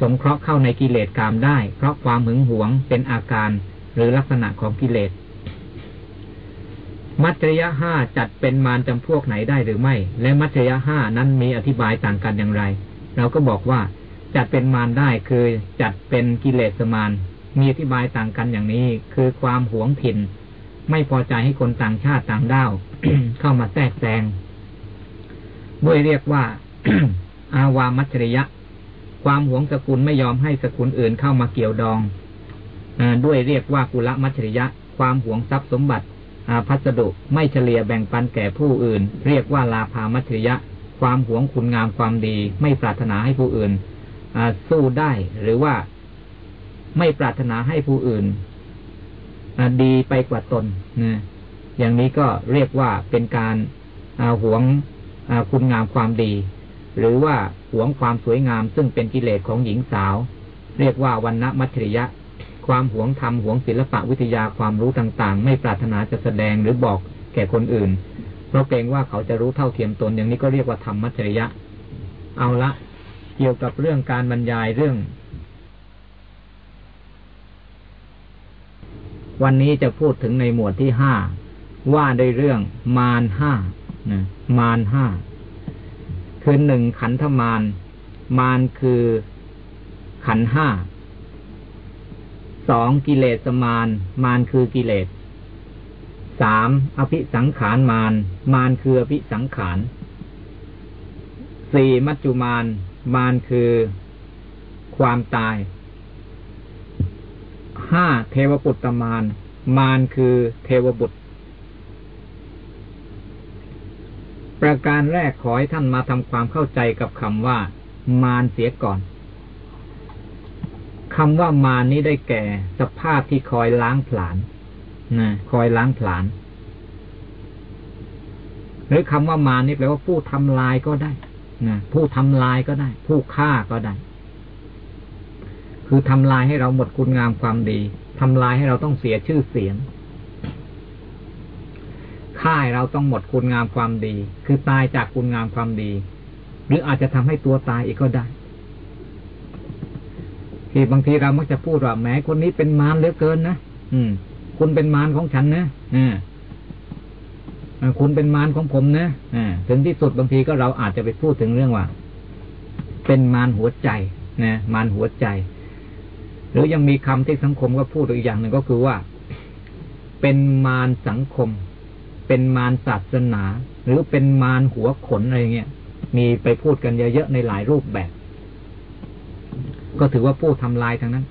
สงเคราะห์เข้าในกิเลสกามได้ เพราะความหึงหวงเป็นอาการหรือลักษณะของกิเลส มัจจยะห้าจัดเป็นมารจำพวกไหนได้หรือไม่ และมัจจยะห้านั้นมีอธิบายต่างกันอย่างไร เราก็บอกว่าจัดเป็นมารได้คือจัดเป็นกิเลสมาร มีอธิบายต่างกันอย่างนี้ คือความหวงถิ่น ไม่พอใจให้คนต่างชาติต่างด้าวเข้ามาแทรกแซงด้วยเรียกว่า อาวามัจริยะ ความหวงสกุลไม่ยอมให้สกุลอื่นเข้ามาเกี่ยวดองอด้วยเรียกว่ากุลมัจริยะ ความหวงทรัพย์สมบัติพัสดุไม่เฉลี่ยแบ่งปันแก่ผู้อื่น เรียกว่าลาภามัจริยะ ความหวงคุณงามความดี ไม่ปรารถนาให้ผู้อื่นสู้ได้หรือว่า ไม่ปรารถนาให้ผู้อื่นดีไปกว่าตนนะอย่างนี้ก็เรียกว่าเป็นการหวงคุณงามความดี หรือว่าหวงความสวยงามซึ่งเป็นกิเลสของหญิงสาว เรียกว่าวันณะมัจฉริยะ ความหวงธรรมหวงศิลปะวิทยาความรู้ต่างๆ ไม่ปรารถนาจะแสดงหรือบอกแก่คนอื่น เพราะเกรงว่าเขาจะรู้เท่าเทียมตนอย่างนี้ก็เรียกว่าธรรมมัจฉริยะ เอาละเกี่ยวกับเรื่องการบรรยายเรื่อง วันนี้จะพูดถึงในหมวดที่ห้าว่าด้วยเรื่องมารห้านะมารห้าคือหนึ่งขันธมารมารคือขันห้าสองกิเลสมารมารคือกิเลสสามอภิสังขารมารมารคืออภิสังขารสี่มัจจุมารมารคือความตาย ห้าเทวปุตตมารมารคือเทวบุตร ประการแรกขอให้ท่านมาทำความเข้าใจกับคำว่า มารเสียก่อนคำว่ามารนี้ได้แก่สภาพที่คอยล้างผลาญนะคอยล้างผลาญหรือคำว่ามารนี่แปลว่าผู้ทำลายก็ได้นะผู้ทำลายก็ได้ ผู้ฆ่าก็ได้ คือทำลายให้เราหมดคุณงามความดีทำลายให้เราต้องเสียชื่อเสียงฆ่าเราต้องหมดคุณงามความดี คือตายจากคุณงามความดี หรืออาจจะทำให้ตัวตายอีกก็ได้ที่บางทีเรามักจะพูดว่าแม้คนนี้เป็นมารเหลือเกินนะอืม คุณเป็นมารของฉันนะอ่าคุณเป็นมารของผมนะอ่าถึงที่สุดบางทีก็เราอาจจะไปพูดถึงเรื่องว่า เป็นมารหัวใจนะมารหัวใจ หรือยังมีคำที่สังคมก็พูดอีกอย่างหนึ่งก็คือว่า เป็นมารสังคม เป็นมารศาสนา หรือเป็นมารหัวขนอะไรเงี้ยมีไปพูดกันเยอะๆในหลายรูปแบบ ก็ถือว่าผู้ทำลายทั้งนั้น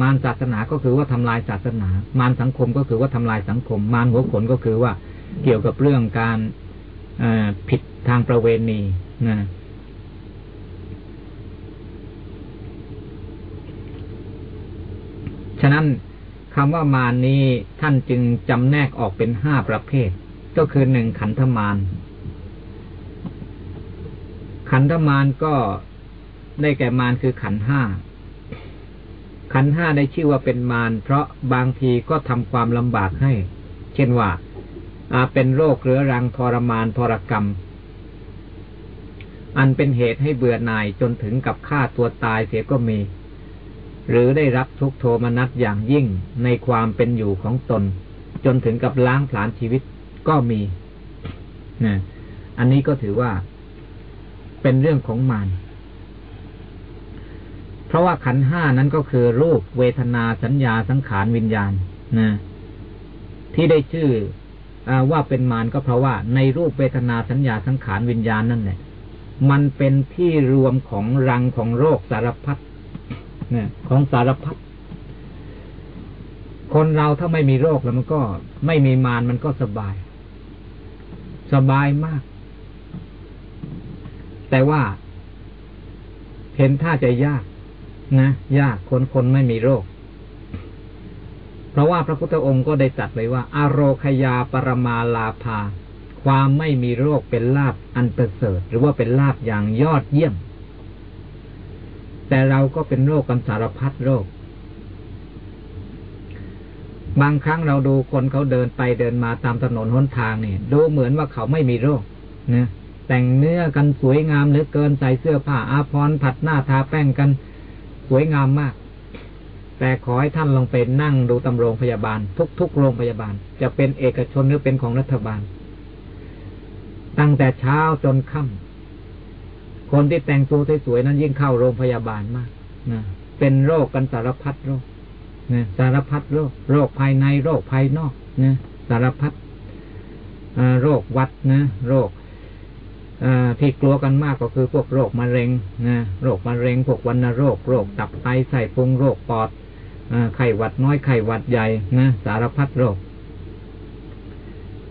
มารศาสนาก็คือว่าทำลายศาสนา มารสังคมก็คือว่าทำลายสังคม มารหัวขนก็คือว่าเกี่ยวกับเรื่องการผิดทางประเวณีนะ ฉะนั้นคำว่ามารนี้ท่านจึงจำแนกออกเป็นห้าประเภท ก็คือหนึ่งขันธมารขันธมารก็ได้แก่มารคือขันห้า ขันห้าได้ชื่อว่าเป็นมารเพราะบางทีก็ทำความลำบากให้ เช่นว่าอาเป็นโรคเรื้อรังทรมานทรกรรม อันเป็นเหตุให้เบื่อหน่ายจนถึงกับฆ่าตัวตายเสียก็มี หรือได้รับทุกโทมนัสอย่างยิ่งในความเป็นอยู่ของตน จนถึงกับล้างผลาญชีวิตก็มีนะอันนี้ก็ถือว่าเป็นเรื่องของมารเพราะว่าขันห้านั้นก็คือรูปเวทนาสัญญาสังขารวิญญาณนะที่ได้ชื่ออว่าเป็นมารก็เพราะว่า ในรูปเวทนาสัญญาสังขารวิญญาณนั่นแหละมันเป็นที่รวมของรังของโรคสารพัด เนี่ยของสารพัดคนเราถ้าไม่มีโรคแล้วมันก็ไม่มีมารมันก็สบาย สบายมาก แต่ว่า เห็นท่าจะยาก นะยากคนคนไม่มีโรค เพราะว่าพระพุทธองค์ก็ได้จัดไว้ว่าอารคยาปรมาลาภา ความไม่มีโรคเป็นลาบอันประเสริฐ หรือว่าเป็นลาบอย่างยอดเยี่ยม แต่เราก็เป็นโรคกันสารพัดโรค บางครั้งเราดูคนเขาเดินไปเดินมาตามถนนหนทางเนี่ยดูเหมือนว่าเขาไม่มีโรคนะแต่งเนื้อกันสวยงามเหลือเกินใส่เสื้อผ้าอาภรณ์ผัดหน้าทาแป้งกันสวยงามมาก แต่ขอให้ท่านลองไปนั่งดูตำโรงพยาบาล ทุกๆโรงพยาบาล จะเป็นเอกชนหรือเป็นของรัฐบาล ตั้งแต่เช้าจนค่ำ คนที่แต่งตัวสวยๆนั้นยิ่งเข้าโรงพยาบาลมากนะเป็นโรคกันสารพัดโรคนะสารพัดโรค โรคภายในโรคภายนอกนะสารพัดโรควัดนะโรคที่กลัวกันมากก็คือพวกโรคมะเร็งนะโรคมะเร็ง พวกวันโรค โรคตับไตไส้พุงโรคปอดไข้หวัดน้อยไข้หวัดใหญ่นะสารพัดโรค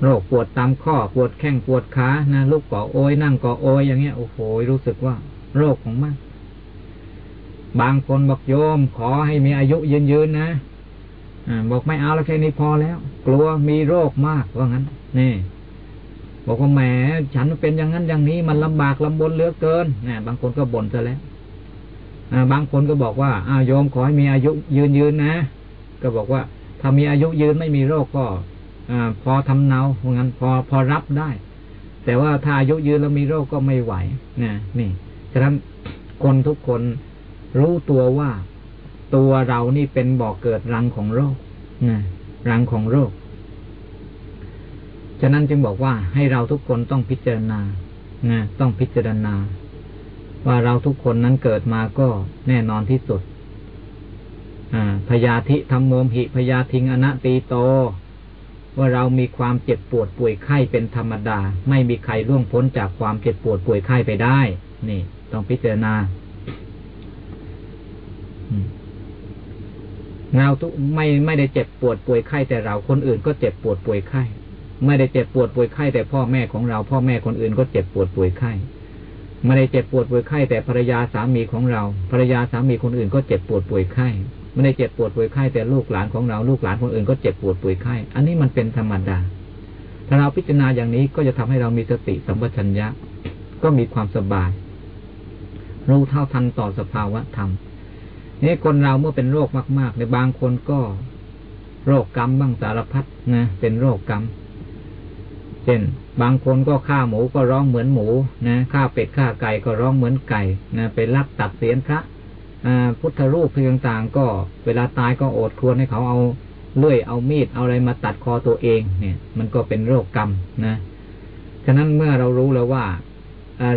โรคปวดตามข้อปวดแข้งปวดขานะลุกก่อโอยนั่งก่อโอยอย่างเงี้ยโอ้โหรู้สึกว่า โรคของมันบางคนบอกโยม ขอให้มีอายุยืนๆนะอบอกไม่เอาแล้วแค่นี้พอแล้ว กลัวมีโรคมากว่างั้น นี่ บอกว่าแหมฉันเป็นอย่างนั้นอย่างนี้มันลำบากลำบนเหลือเกินนี่บางคนก็บ่นซะแล้วบางคนก็บอกว่าอ้าวโยมขอให้มีอายุยืนยืนนะ ก็บอกว่า ถ้ามีอายุยืนไม่มีโรคก็ อพอทำเนาเพราะงั้นพอพอรับได้ แต่ว่าถ้าอายุยืนแล้วมีโรคก็ไม่ไหวนะนี่ฉะนั้นคนทุกคนรู้ตัวว่าตัวเรานี่เป็นบ่อกเกิดรังของโรคนะรังของโรค ฉะนั้นจึงบอกว่าให้เราทุกคนต้องพิจารณานะต้องพิจารณา ว่าเราทุกคนนั้นเกิดมาก็แน่นอนที่สุดพยาธิธรรมโมหิพยาทิงอนัตีโต ว่าเรามีความเจ็บปวดป่วยไข้เป็นธรรมดา ไม่มีใครล่วงพ้นจากความเจ็บปวดป่วยไข้ไปได้ นี่ ต้องพิจารณาเราทุกไม่ไม่ได้เจ็บปวดป่วยไข้แต่เราคนอื่นก็เจ็บปวดป่วยไข้ไม่ได้เจ็บปวดป่วยไข้แต่พ่อแม่ของเรา พ่อแม่คนอื่นก็เจ็บปวดป่วยไข้ไม่ได้เจ็บปวดป่วยไข้แต่ภรรยาสามีของเรา ภรรยาสามีคนอื่นก็เจ็บปวดป่วยไข้ ไม่ได้เจ็บปวดป่วยไข้แต่ลูกหลานของเราลูกหลานคนอื่นก็เจ็บปวดป่วยไข้ อันนี้มันเป็นธรรมดา ถ้าเราพิจารณาอย่างนี้ก็จะทำให้เรามีสติสัมปชัญญะ ก็มีความสบาย รู้เท่าทันต่อสภาวะธรรมนี่คนเราเมื่อเป็นโรคมากๆในบางคนก็ โรคกรรมบ้างสารพัดนะเป็นโรคกรรมเช่นบางคนก็ฆ่าหมูก็ร้องเหมือนหมูนะฆ่าเป็ดฆ่าไก่ก็ร้องเหมือนไก่นะไปลักตัดเสียนพระ พุทธรูปต่างๆก็ เวลาตายก็โอดครวญให้เขาเอาเลื่อยเอามีดเอาอะไรมาตัดคอตัวเอง เนี่ย มันก็เป็นโรคกรรมนะฉะนั้นเมื่อเรารู้แล้วว่า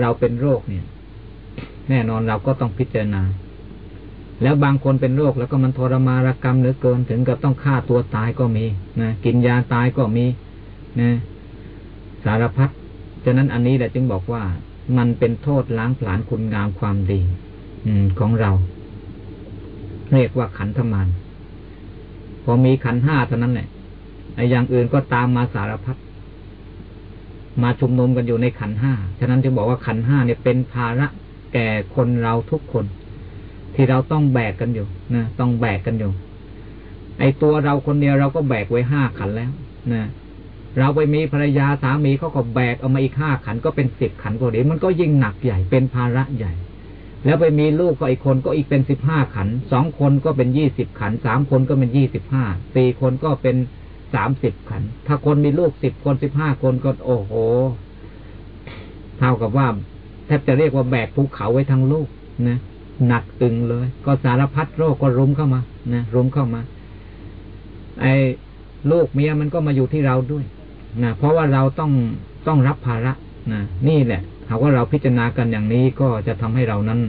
เราเป็นโรคเนี่ย แน่นอนเราก็ต้องพิจารณา แล้วบางคนเป็นโรคแล้วก็มันทรมารกรรมเหลือเกินถึงกับต้องฆ่าตัวตายก็มีนะกินยาตายก็มีนะสารพัดฉะนั้นอันนี้แหละจึงบอกว่ามันเป็นโทษล้างผลาญคุณงามความดี อืมของเรา เรียกว่าขันธมารพอมีขันห้าเท่านั้นแหละไอ้อย่างอื่นก็ตามมาสารพัดมาชุมนุมกันอยู่ในขันห้า ฉะนั้นจึงบอกว่าขันห้าเนี่ยเป็นภาระแก่คนเราทุกคน ที่เราต้องแบกกันอยู่นะต้องแบกกันอยู่ ไอ้ตัวเราคนเดียวเราก็แบกไว้ห้าขันแล้วนะเราไปมีภรรยาสามีเขาก็แบกเอามาอีกห้าขันก็เป็นสิบขันก็ดีมันก็ยิ่งหนักใหญ่เป็นภาระใหญ่ แล้วไปมีลูกก็อีกคนก็อีกเป็นสิบห้าขันสองคนก็เป็นยี่สิบขันสามคนก็เป็นยี่สิบห้าสี่คนก็เป็นสามสิบขัน ถ้าคนมีลูกสิบคนสิบห้าคนก็โอ้โห เท่ากับว่าแทบจะเรียกว่าแบกภูเขาไว้ทั้งลูกนะหนักตึงเลย ก็สารพัดโรคก็รุมเข้ามานะรุมเข้ามา ไอ้ลูกเมียมันก็มาอยู่ที่เราด้วยนะเพราะว่าเราต้องต้องรับภาระนะนี่แหละ หากว่าเราพิจารณากันอย่างนี้ก็จะทำให้เรานั้น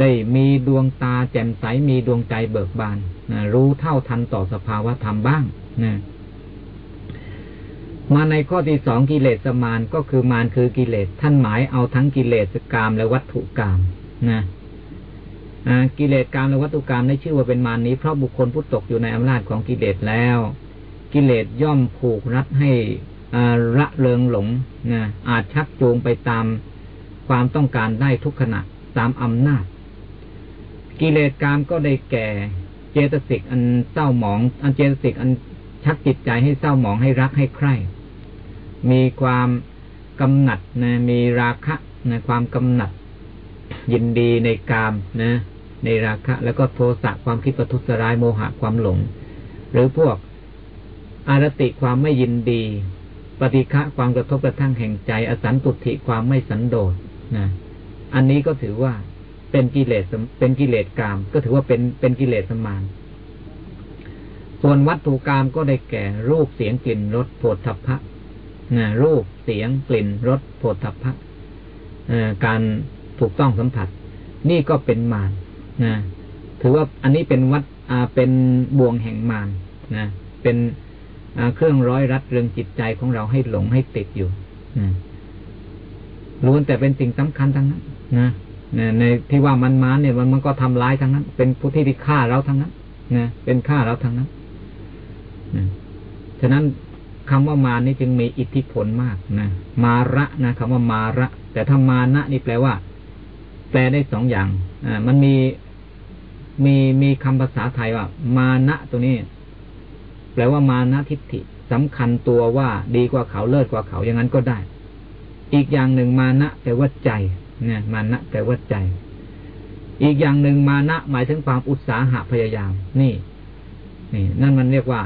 ได้มีดวงตาแจ่มใสมีดวงใจเบิกบานนะรู้เท่าทันต่อสภาวะธรรมบ้างนะมาในข้อที่สองกิเลสมานก็คือมานคือกิเลสท่านหมายเอาทั้งกิเลสกามและวัตถุกามนะกิเลสกามและวัตถุกามได้ชื่อว่าเป็นมารนี้เพราะบุคคลผู้ตกอยู่ในอำนาจของกิเลสแล้ว กิเลสย่อมผูกรัดให้ ระเริงหลงนะอาจชักจูงไปตามความต้องการได้ทุกขณะตามอำนาจ กิเลสกามก็ได้แก่ เจตสิกอันเศร้าหมอง อันเจตสิกอันชักจิตใจให้เศร้าหมองให้รักให้ใคร่มีความกำหนัดนะมีราคะนะความกำหนัด ยินดีในกามนะ ในราคะ แล้วก็โทสะความคิดประทุษร้ายโมหะความหลง หรือพวกอารติความไม่ยินดี ปฏิฆะความกระทบกระทั่งแห่งใจ อสันตุถิความไม่สันโดษนะอันนี้ก็ถือว่าเป็นกิเลสเป็นกิเลสกรรมก็ถือว่าเป็นเป็นกิเลสสมาน ส่วนวัตถุกรรมก็ได้แก่ รูปเสียงกลิ่นรสโผฏฐัพพะนะรูปเสียงกลิ่นรสโผฏฐัพพะการถูกต้องสัมผัส นี่ก็เป็นมารนะถือว่าอันนี้เป็นวัดเป็นบ่วงแห่งมารนะเป็น เครื่องร้อยรัดเรื่องจิตใจของเราให้หลงให้ติดอยู่ล้วนแต่เป็นสิ่งสำคัญทั้งนั้นนะในที่ว่ามันมาเนี่ยมันมันก็ทำร้ายทั้งนั้น เป็นผู้ที่ที่ฆ่าเราทั้งนั้นนะเป็นฆ่าเราทั้งนั้นฉะนั้นคำว่ามานี่จึงมีอิทธิพลมากนะมาระนะคำว่ามาระ แต่ถ้ามานะนี่แปลว่า แปลได้สองอย่างอ่ามันมีมีมีคำภาษาไทยว่า มานะตัวนี้ แปลว่ามานะทิฏฐิสำคัญตัวว่าดีกว่าเขาเลิศกว่าเขาอย่างนั้นก็ได้ อีกอย่างหนึ่งมานะแปลว่าใจเนี่ยมานะแปลว่าใจ อีกอย่างหนึ่งมานะหมายถึงความอุตสาหะพยายาม นี่ นี่ นั่นมันเรียกว่า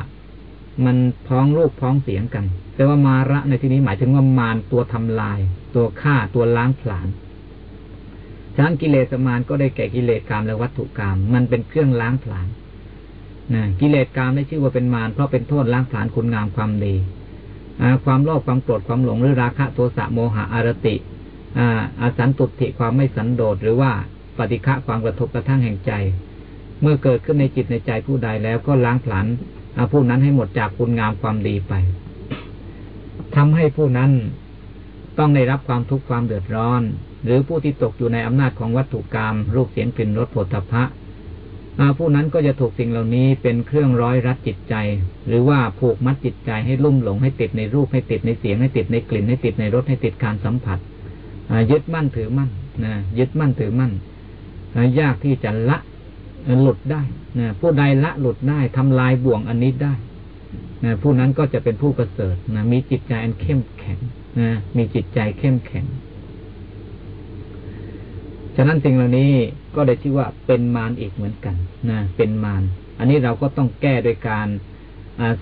มันพ้องรูปพ้องเสียงกันแต่ว่ามาระในที่นี้หมายถึงว่ามารตัวทำลาย ตัวฆ่าตัวล้างผลาญฉะนั้นกิเลสมารก็ได้แก่กิเลสกรรมและวัตถุกรรมมันเป็นเครื่องล้างผลาญ นะกิเลสกามได้ชื่อว่าเป็นมารเพราะเป็นโทษล้างผลาญคุณงามความดีความโลภความโกรธความหลงหรือราคะโทสะโมหะอารติอาสันตุติความไม่สันโดษหรือว่าปฏิฆะความกระทบกระทั่งแห่งใจ เมื่อเกิดขึ้นในจิตในใจผู้ใดแล้วก็ล้างผลาญผู้นั้นให้หมดจากคุณงามความดีไปทำให้ผู้นั้นต้องได้รับความทุกข์ความเดือดร้อน หรือผู้ที่ตกอยู่ในอำนาจของวัตถุกรรมรูปเสียงกลิ่นรสผลตภะ ผู้นั้นก็จะถูกสิ่งเหล่านี้เป็นเครื่องร้อยรัดจิตใจ หรือว่าผูกมัดจิตใจให้ลุ่มหลงให้ติดในรูปให้ติดในเสียงให้ติดในกลิ่นให้ติดในรสให้ติดการสัมผัสยึดมั่นถือมั่นนะยึดมั่นถือมั่นยากที่จะละหลุดได้นะผู้ใดละหลุดได้ทำลายบ่วงอันนี้ได้นะผู้นั้นก็จะเป็นผู้ประเสริฐนะมีจิตใจอันเข้มแข็งนะมีจิตใจเข้มแข็ง ฉะนั้นสิ่งเหล่านี้ก็ได้ชื่อว่าเป็นมารอีกเหมือนกันนะเป็นมารอันนี้เราก็ต้องแก้โดยการ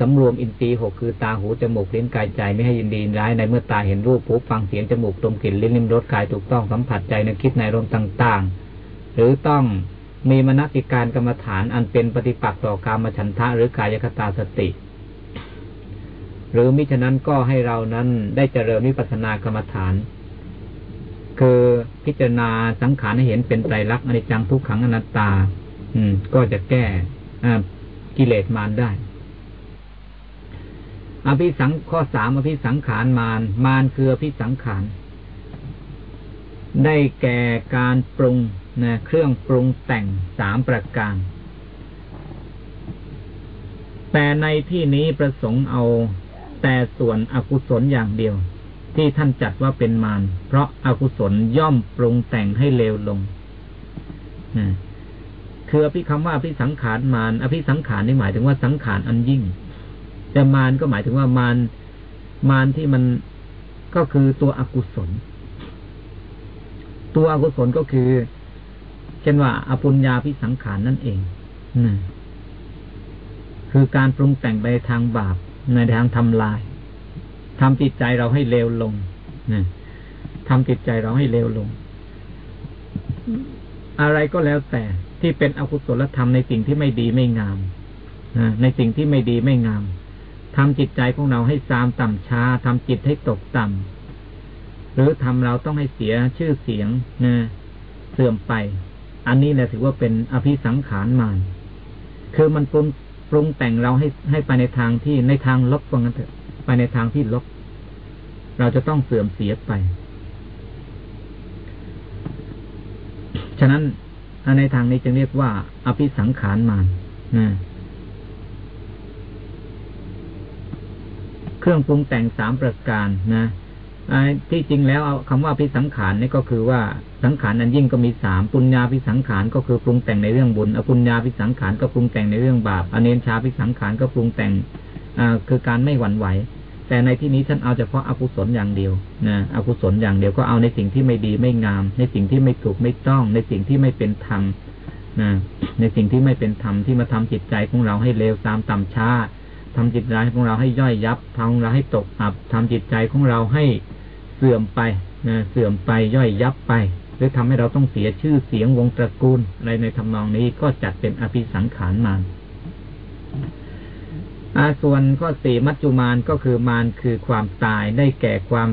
สำรวมอินทรีย์หกคือตาหูจมูกลิ้นกายใจไม่ให้ยินดีร้ายในเมื่อตาเห็นรูปหูฟังเสียงจมูกดมกลิ่นลิ้นลิ้มรสกายถูกต้องสัมผัสใจในคิดในรมต่าง ๆ หรือต้องมีมนสิการกรรมฐานอันเป็นปฏิปักษ์ต่อการมฉันทะหรือกายคตาสติ หรือมิฉะนั้นก็ให้เรานั้นได้เจริญวิปัสสนากรรมฐาน คือพิจารณาสังขารให้เห็นเป็นไตรลักษณ์อนิจจังทุกขังอนัตตา อืม ก็จะแก้กิเลสมารได้อภิสังข้อสามอภิสังขารมารมารคืออภิสังขาร ได้แก่การปรุงนะเครื่องปรุงแต่งสามประการ แต่ในที่นี้ประสงค์เอาแต่ส่วนอกุศลอย่างเดียว ที่ท่านจัดว่าเป็นมารเพราะอากุศลย่อมปรุงแต่งให้เลวลงคืออภิคำว่าอภิสังขารมารอภิสังขารนี่หมายถึงว่าสังขารอันยิ่ง แต่มารก็หมายถึงว่ามารมารที่มันก็คือตัวอกุศล ตัวอกุศลก็คือ เช่นว่าอปุญญาพิสังขารนั่นเองคือการปรุงแต่งไปทางบาปในทางทำลาย ทำจิตใจเราให้เลวลงนะทำจิตใจเราให้เลวลง อะไรก็แล้วแต่ที่เป็นอกุศลธรรมในสิ่งที่ไม่ดีไม่งามในสิ่งที่ไม่ดีไม่งามทำจิตใจของเราให้ซามต่ำช้าทำจิตให้ตกต่ำหรือทำเราต้องให้เสียชื่อเสียงนะเสื่อมไป อันนี้แหละถือว่าเป็นอภิสังขารมานคือมันปรุงปรุงแต่งเราให้ให้ไปในทางที่ในทางลบว่างั้นเถอะ ไปในทางที่ลบ เราจะต้องเสื่อมเสียไป ฉะนั้นในทางนี้จึงเรียกว่า อภิสังขารมานนะเครื่องปรุงแต่งสามประการนะที่จริงแล้วเอาคำว่าพิสังขารนี่ก็คือว่าสังขารนั้นยิ่งก็มีสามปุญญาพิสังขารก็คือปรุงแต่งในเรื่องบุญอปุญญาพิสังขารก็ปรุงแต่งในเรื่องบาปอเนนชาพิสังขารก็ปรุงแต่งอคือการไม่หวั่นไหว แต่ในที่นี้ท่านเอาเฉพาะอกุศลอย่างเดียวนะอกุศลอย่างเดียวก็เอาในสิ่งที่ไม่ดีไม่งาม ในสิ่งที่ไม่ถูกไม่ต้อง ในสิ่งที่ไม่เป็นธรรมนะในสิ่งที่ไม่เป็นธรรมที่มาทำจิตใจของเราให้เลวตามต่ำช้าทำจิตใจของเราให้ย่อยยับทำเราให้ตกอับทำจิตใจของเราให้เสื่อมไปนะเสื่อมไปย่อยยับไป หรือทำให้เราต้องเสียชื่อเสียงวงตระกูลอะไรในทำนองนี้ก็จัดเป็นอภิสังขารมาร ส่วนข้อสี่มัจจุมานก็คือมารคือความตายได้แก่ความ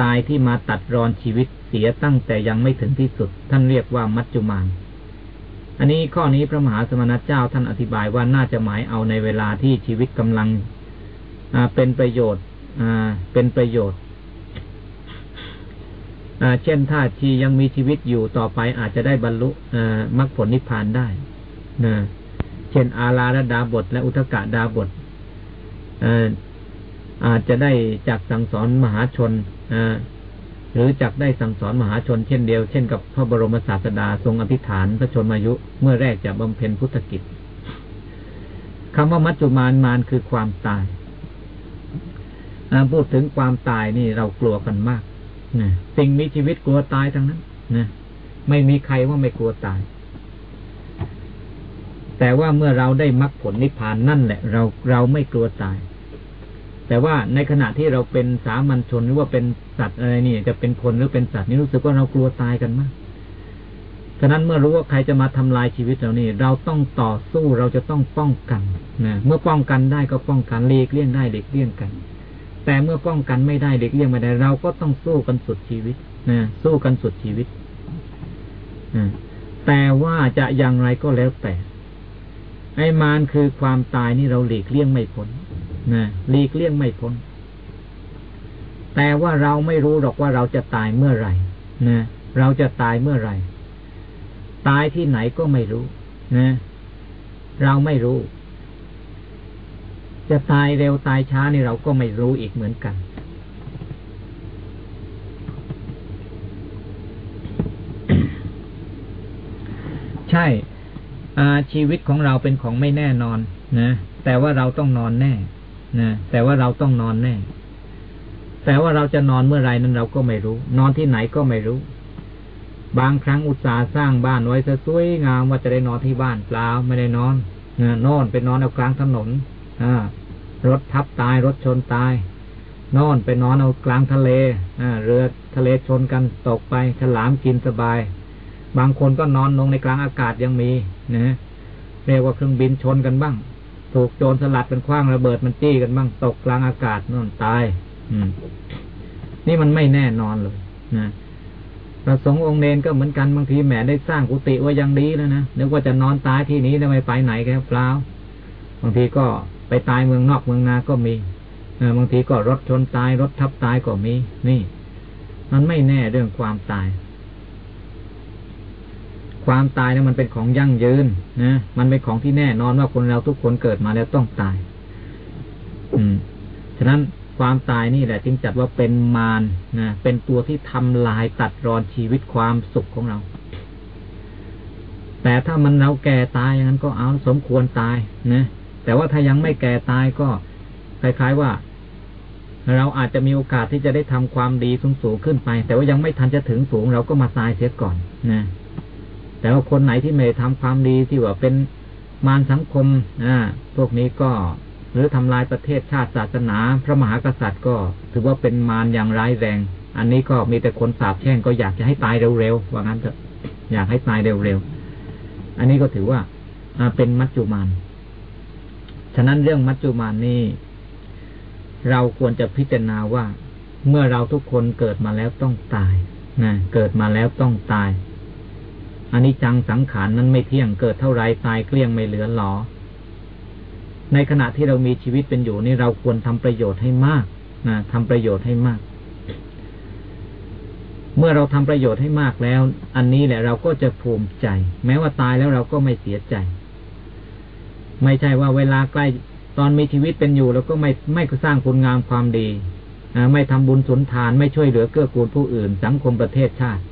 ตายที่มาตัดรอนชีวิตเสียตั้งแต่ยังไม่ถึงที่สุด ท่านเรียกว่ามัจจุมานอันนี้ข้อนี้พระมหาสมณเจ้าท่านอธิบายว่าน่าจะหมายเอาในเวลาที่ชีวิตกำลังเป็นประโยชน์เป็นประโยชน์เช่นถ้าชียังมีชีวิตอยู่ต่อไปอาจจะได้บรรลุมรรคผลนิพพานได้นะ เช่น อาลาดาบท และอุทกะดาบทอาจจะได้จากสั่งสอนมหาชนหรือจักได้สั่งสอนมหาชนเช่นเดียวเช่นกับพระบรมศาสดาทรงอภิษฐานพระชนมายุ เมื่อแรกจะบำเพ็ญพุทธกิจคำว่ามัจจุมานมานคือความตายพูดถึงความตายนี่เรากลัวกันมากนะสิ่งมีชีวิตกลัวตายทั้งนั้นนะไม่มีใครว่าไม่กลัวตาย แต่ว่าเมื่อเราได้มรรคผลนิพพานนั่นแหละ เราเราไม่กลัวตาย แต่ว่าในขณะที่เราเป็นสามัญชนหรือว่าเป็นสัตว์อะไรนี่จะเป็นคนหรือเป็นสัตว์นี่รู้สึกว่าเรากลัวตายกันมากฉะนั้นเมื่อรู้ว่าใครจะมาทำลายชีวิตเรานี่เราต้องต่อสู้เราจะต้องป้องกันนะเมื่อป้องกันได้ก็ป้องกันเลีกเลี่ยงได้เลีกเลี่ยงกัน แต่เมื่อป้องกันไม่ได้เลีกเลี่ยงไม่ได้ เราก็ต้องสู้กันสุดชีวิตนะสู้กันสุดชีวิตนะแต่ว่าจะอย่างไรก็แล้วแต่ ไอ้มารคือความตายนี่เราหลีกเลี่ยงไม่พ้นนะหลีกเลี่ยงไม่พ้น แต่ว่าเราไม่รู้หรอกว่าเราจะตายเมื่อไหร่นะเราจะตายเมื่อไหร่ ตายที่ไหนก็ไม่รู้นะเราไม่รู้ จะตายเร็วตายช้านี่เราก็ไม่รู้อีกเหมือนกัน ใช่ ชีวิตของเราเป็นของไม่แน่นอนนะแต่ว่าเราต้องนอนแน่นะแต่ว่าเราต้องนอนแน่ แต่ว่าเราจะนอนเมื่อไรนั้นเราก็ไม่รู้ นอนที่ไหนก็ไม่รู้ บางครั้งอุตสาห์สร้างบ้านไว้ซะสวยงามว่าจะได้นอนที่บ้านเปล่าไม่ได้นอนนะนอนไปนอนเอากลางถนนอ่ารถทับตายรถชนตาย นอนไปนอนเอากลางทะเลอ่าเรือทะเลชนกันตกไปฉลามกินสบาย บางคนก็นอนลงในกลางอากาศยังมีนะเรียกว่าเครื่องบินชนกันบ้าง ถูกโจรสลัดเป็นคว้างระเบิดมันจี้กันบ้างตกกลางอากาศนั่นตาย อืม นี่มันไม่แน่นอนเลยนะพระสงฆ์องค์เนนก็เหมือนกันบางทีแหมได้สร้างกุฏิไว้ยังดีแล้วนะนึกว่าจะนอนตายที่นี้ได้ไม่ไปไหนแค่เปล่าบางทีก็ไปตายเมืองนอกเมืองนาก็มีบางทีก็รถชนตายรถทับตายก็มี นี่ มันไม่แน่เรื่องความตาย ความตายนะมันเป็นของยั่งยืนนะมันเป็นของที่แน่นอนว่าคนเราทุกคนเกิดมาแล้วต้องตาย อืม ฉะนั้นความตายนี่แหละ จึงจัดว่าเป็นมารนะเป็นตัวที่ทำลายตัดรอนชีวิตความสุขของเรา แต่ถ้ามันเราแก่ตายอย่างนั้นก็เอาสมควรตายนะแต่ว่าถ้ายังไม่แก่ตายก็คล้ายๆว่า เราอาจจะมีโอกาสที่จะได้ทำความดีสูงสูงขึ้นไป แต่ว่ายังไม่ทันจะถึงสูง เราก็มาตายเสียก่อนนะ แต่ว่าคนไหนที่ไม่ทำความดีที่ว่าเป็นมารสังคมอ่าพวกนี้ก็หรือทำลายประเทศชาติศาสนา พระมหากษัตริย์ก็ถือว่าเป็นมารอย่างร้ายแรง อันนี้ก็มีแต่คนสาบแช่งก็อยากจะให้ตายเร็วๆว่างั้นเถอะอยากให้ตายเร็วๆอันนี้ก็ถือว่าเป็นมัจจุมานฉะนั้นเรื่องมัจจุมานนี่เราควรจะพิจารณาว่า เมื่อเราทุกคนเกิดมาแล้วต้องตายนะเกิดมาแล้วต้องตาย อันนี้จังสังขารนั้นไม่เที่ยงเกิดเท่าไรตายเกลี้ยงไม่เหลือหลอ ในขณะที่เรามีชีวิตเป็นอยู่นี่เราควรทำประโยชน์ให้มากนะทำประโยชน์ให้มาก เมื่อเราทำประโยชน์ให้มากแล้ว อันนี้แหละเราก็จะภูมิใจ แม้ว่าตายแล้วเราก็ไม่เสียใจ ไม่ใช่ว่าเวลาใกล้ตอนมีชีวิตเป็นอยู่เราก็ไม่ไม่สร้างคุณงามความดีไม่ทำบุญสุนทานไม่ช่วยเหลือเกื้อกูลผู้อื่น สังคมประเทศชาติ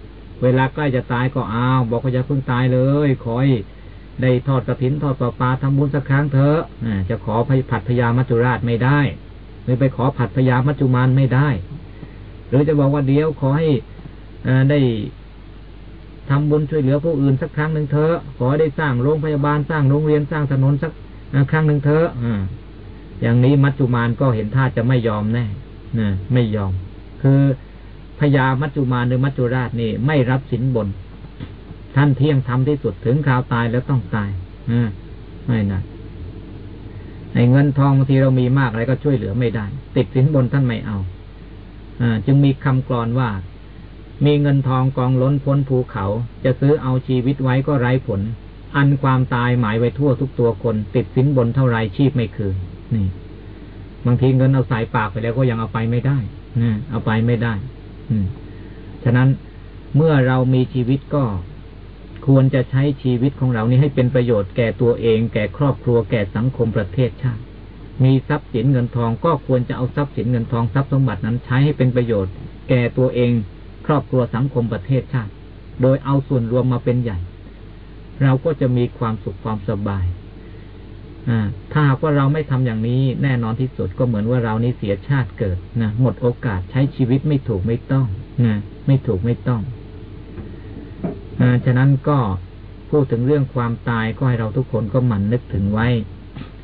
เวลาใกล้จะตายก็อ้าวบอกว่าอย่าเพิ่งตายเลยขอให้ได้ทอดกระถินทอดปลาปลาทำบุญสักครั้งเถอะจะขอผัดพยามัจจุราชไม่ได้ หรือไปขอผัดพยามัจจุมานไม่ได้ หรือจะบอกว่าเดี๋ยวขอให้ได้ทำบุญช่วยเหลือผู้อื่นสักครั้งหนึ่งเถอะขอได้สร้างโรงพยาบาลสร้างโรงเรียนสร้างถนนสักครั้งหนึ่งเถอะอย่างนี้มัจจุมานก็เห็นท่าจะไม่ยอมแน่นะไม่ยอม คือ พญามัจจุมาหรือมัจจุราชนี่ ไม่รับสินบน ท่านเที่ยงทำที่สุดถึงคราวตายแล้วต้องตายอไม่นะในเงินทองบางทีเรามีมากอะไรก็ช่วยเหลือไม่ได้ ติดสินบนท่านไม่เอาอจึงมีคำกรอนว่า มีเงินทองกองล้นพ้นภูเขา จะซื้อเอาชีวิตไว้ก็ไร้ผล อันความตายหมายไว้ทั่วทุกตัวคน ติดสินบนเท่าไรชีพไม่คืนนี่ บางทีเงินเอาสายปากไปแล้วก็ยังเอาไปไม่ได้นะเอาไปไม่ได้ ฉะนั้นเมื่อเรามีชีวิตก็ควรจะใช้ชีวิตของเรานี้ให้เป็นประโยชน์แก่ตัวเอง แก่ครอบครัวแก่สังคมประเทศชาติ มีทรัพย์สินเงินทองก็ควรจะเอาทรัพย์สินเงินทองทรัพย์สมบัตินั้นใช้ให้เป็นประโยชน์ แก่ตัวเอง ครอบครัวสังคมประเทศชาติ โดยเอาส่วนรวมมาเป็นใหญ่ เราก็จะมีความสุขความสบาย ถ้าหากว่าเราไม่ทำอย่างนี้แน่นอนที่สุดก็เหมือนว่าเรานี้เสียชาติเกิดนะหมดโอกาสใช้ชีวิตไม่ถูกไม่ต้องนะไม่ถูกไม่ต้องอฉะนั้นก็พูดถึงเรื่องความตายก็ให้เราทุกคนก็หมั่นนึกถึงไว้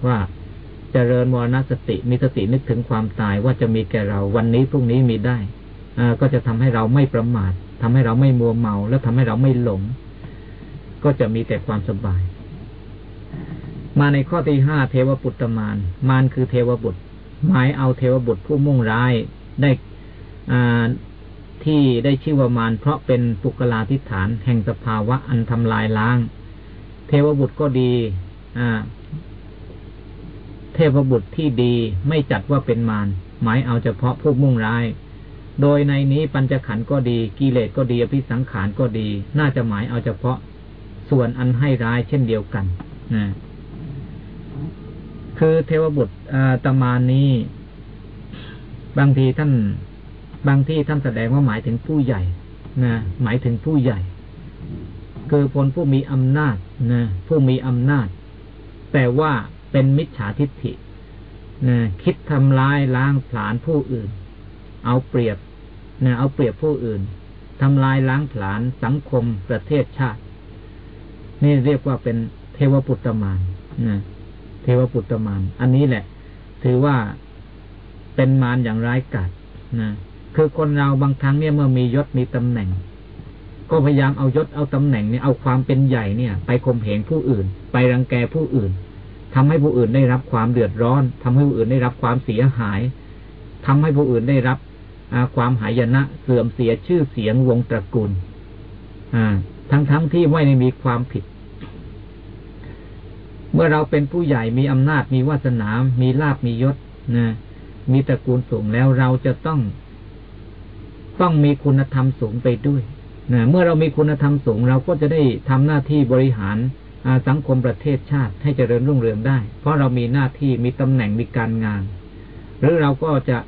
ว่าจเจริญมรณสติมีสตินึกถึงความตายว่าจะมีแก่เราวันนี้พรุ่งนี้มีได้อก็จะทำให้เราไม่ประมาททำให้เราไม่มัวเมา แล้วทำให้เราไม่หลง ก็จะมีแต่ความสบาย มาในข้อที่ห้าเทวปุตตมานมานคือเทวบุตร หมายเอาเทวบุตรผู้มุ่งร้ายได้ที่ได้ชื่อว่ามารเพราะเป็นปุกลาธิฐาน แห่งสภาวะอันทำลายล้าง เทวบุตรก็ดีเทพบุตรที่ดีไม่จัดว่าเป็นมารหมายเอาเฉพาะผู้มุ่งร้าย โดยในนี้ปัญจขันธ์ก็ดี กิเลสก็ดีอภิสังขารก็ดี น่าจะหมายเอาเฉพาะ ส่วนอันให้ร้ายเช่นเดียวกันนะ คือเทวบุตรตมานี้ บางทีท่าน บางที่ท่านแสดงว่าหมายถึงผู้ใหญ่นะหมายถึงผู้ใหญ่ คือคนผู้มีอำนาจนะผู้มีอำนาจ แต่ว่าเป็นมิจฉาทิฏฐินะคิดทำร้ายล้างผลาญผู้อื่น เอาเปรียบนะเอาเปรียบผู้อื่นทำลายล้างผลาญสังคมประเทศชาติ นี่เรียกว่าเป็นเทวปุตตมานนะ เทวปุตตมานอันนี้แหละ ถือว่าเป็นมารอย่างร้ายกาจนะคือคนเราบางครั้งเนี่ยเมื่อมียศมีตำแหน่ง ก็พยายามเอายศเอาตำแหน่งเนี่ยเอาความเป็นใหญ่เนี่ย ไปข่มเหงผู้อื่น ไปรังแกผู้อื่นทำให้ผู้อื่นได้รับความเดือดร้อนทำให้ผู้อื่นได้รับความเสียหายทำให้ผู้อื่นได้รับความหายนะเสื่อมเสียชื่อเสียงวงตระกูลทั้งๆทที่ไม่ได้มีความผิด มื่อเราเป็นผู้ใหญ่มีอำนาจมีวาสนา มีลาบมียศนะมีตระกูลสูงแล้วเราจะต้อง ต้องมีคุณธรรมสูงไปด้วยนะเมื่อเรามีคุณธรรมสูง เราก็จะได้ทำหน้าที่บริหารสังคมประเทศชาติให้เจริญรุ่งเรืองได้ เพราะเรามีหน้าที่มีตำแหน่งมีการงาน หรือเราก็จะ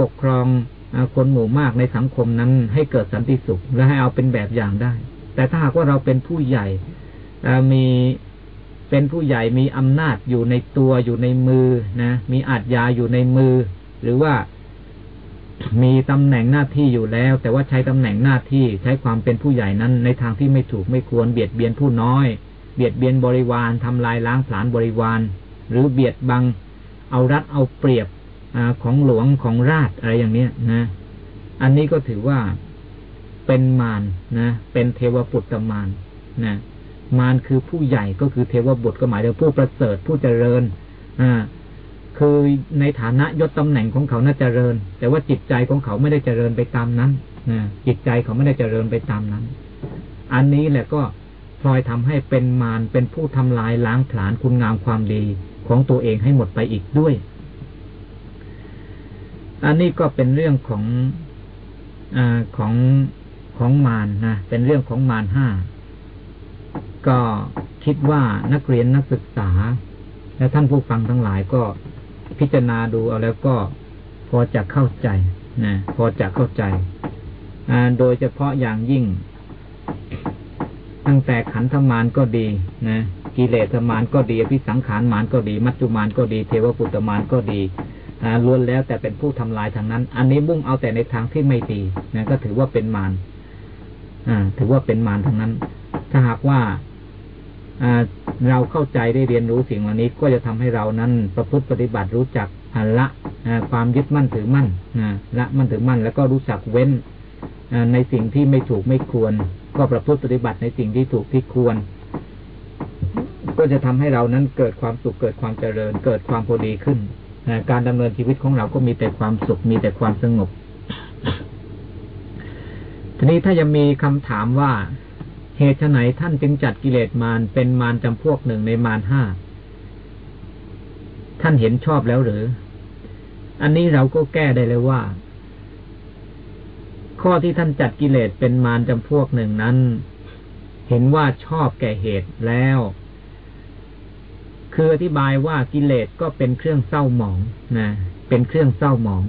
ปกครองคนหมู่มากในสังคมนั้นให้เกิดสันติสุขและให้เอาเป็นแบบอย่างได้ แต่ถ้าหากว่าเราเป็นผู้ใหญ่มี เป็นผู้ใหญ่มีอำนาจอยู่ในตัวอยู่ในมือนะ มีอาจยาอยู่ในมือ หรือว่ามีตำแหน่งหน้าที่อยู่แล้ว แต่ว่าใช้ตำแหน่งหน้าที่ใช้ความเป็นผู้ใหญ่นั้น ในทางที่ไม่ถูกไม่ควรเบียดเบียนผู้น้อย เบียดเบียนบริวารทำลายล้างผลาญบริวาร หรือเบียดบัง เอารัดเอาเปรียบอของหลวงของราชอะไรอย่างเนี้ยนะ อันนี้ก็ถือว่าเป็นมารนะ เป็นเทวปุตตมารนะ มารคือผู้ใหญ่ก็คือเทวบุตรก็หมายถึงผู้ประเสริฐผู้เจริญ อ่า คือในฐานะยศตำแหน่งของเขาน่าเจริญ แต่ว่าจิตใจของเขาไม่ได้เจริญไปตามนั้นนะจิตใจเขาไม่ได้เจริญไปตามนั้น อันนี้แหละก็พลอยทำให้เป็นมารเป็นผู้ทำลายล้างผลาญคุณงามความดีของตัวเองให้หมดไปอีกด้วย อันนี้ก็เป็นเรื่องของอของของมารนะเป็นเรื่องของมารห้า ก็คิดว่านักเรียนนักศึกษา และท่านผู้ฟังทั้งหลายก็พิจารณาดูเอาแล้วก็พอจะเข้าใจนะพอจะเข้าใจโดยเฉพาะอย่างยิ่ง ตั้งแต่ขันธมารก็ดีนะกิเลสมารก็ดีพิสังขารมารก็ดี มัจจุมารก็ดี เทวปุตตมารก็ดีล้วนแล้วแต่เป็นผู้ทำลายทางนั้น อันนี้มุ่งเอาแต่ในทางที่ไม่ดีนะก็ถือว่าเป็นมารอ่าถือว่าเป็นมารทางนั้น ถ้าหากว่า เราเข้าใจได้เรียนรู้สิ่งเหล่านี้ ก็จะทำให้เรานั้นประพฤติปฏิบัติรู้จักละความยึดมั่นถือมั่นละมั่นถือมั่น แล้วก็รู้จักเว้นในสิ่งที่ไม่ถูกไม่ควร ก็ประพฤติปฏิบัติในสิ่งที่ถูกที่ควร ก็จะทำให้เรานั้นเกิดความสุขเกิดความเจริญ เกิดความพอดีขึ้นการดำเนินชีวิตของเราก็มีแต่ความสุขมีแต่ความสงบทีนี้ถ้ายังมีคำถามว่า เหตุไหนท่านจึงจัดกิเลสมารเป็นมารจำพวกหนึ่งในมารห้า ท่านเห็นชอบแล้วหรือ อันนี้เราก็แก้ได้เลยว่า ข้อที่ท่านจัดกิเลสเป็นมารจำพวกหนึ่งนั้น เห็นว่าชอบแก่เหตุแล้ว คืออธิบายว่ากิเลสก็เป็นเครื่องเศร้าหมองนะ เป็นเครื่องเศร้าหมอง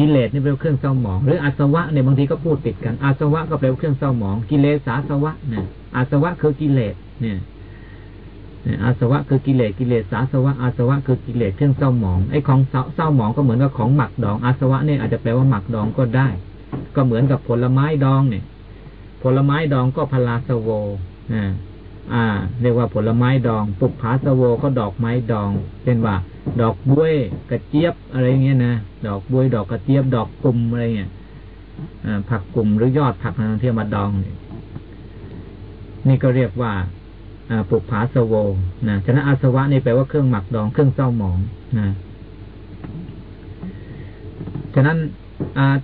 กิเลสนี่เป็นเครื่องเศร้าหมอง หรืออาสวะเนี่ยบางทีก็พูดติดกัน อาสวะก็แปลว่าเครื่องเศร้าหมอง กิเลสาสวะเนี่ยอาสวะคือกิเลสเนี่ยอาสวะคือกิเลสกิเลสสาสวะอาสวะคือกิเลสเครื่องเศร้าหมองไอ้ของเศร้าหมองก็เหมือนกับของหมักดอง อาสวะเนี่ยอาจจะแปลว่าหมักดองก็ได้ ก็เหมือนกับผลไม้ดองเนี่ย ผลไม้ดองก็พลาสโวอ่าอ่าเรียกว่าผลไม้ดอง ปุกผาสโวก็ดอกไม้ดองเช่นว่า ดอกบ้วยกระเจี๊ยบอะไรเงี้ยนะดอกบ้วยดอกกระเจี๊ยบดอกกลุ่มอะไรเงี้ยผักกลุ่มหรือยอดผักอะไรที่มาดอง นี่ก็เรียกว่าปุกผาสโวนะฉะนั้นอาสวะนี่แปลว่าเครื่องหมักดองเครื่องเศร้าหมองนะฉะนั้น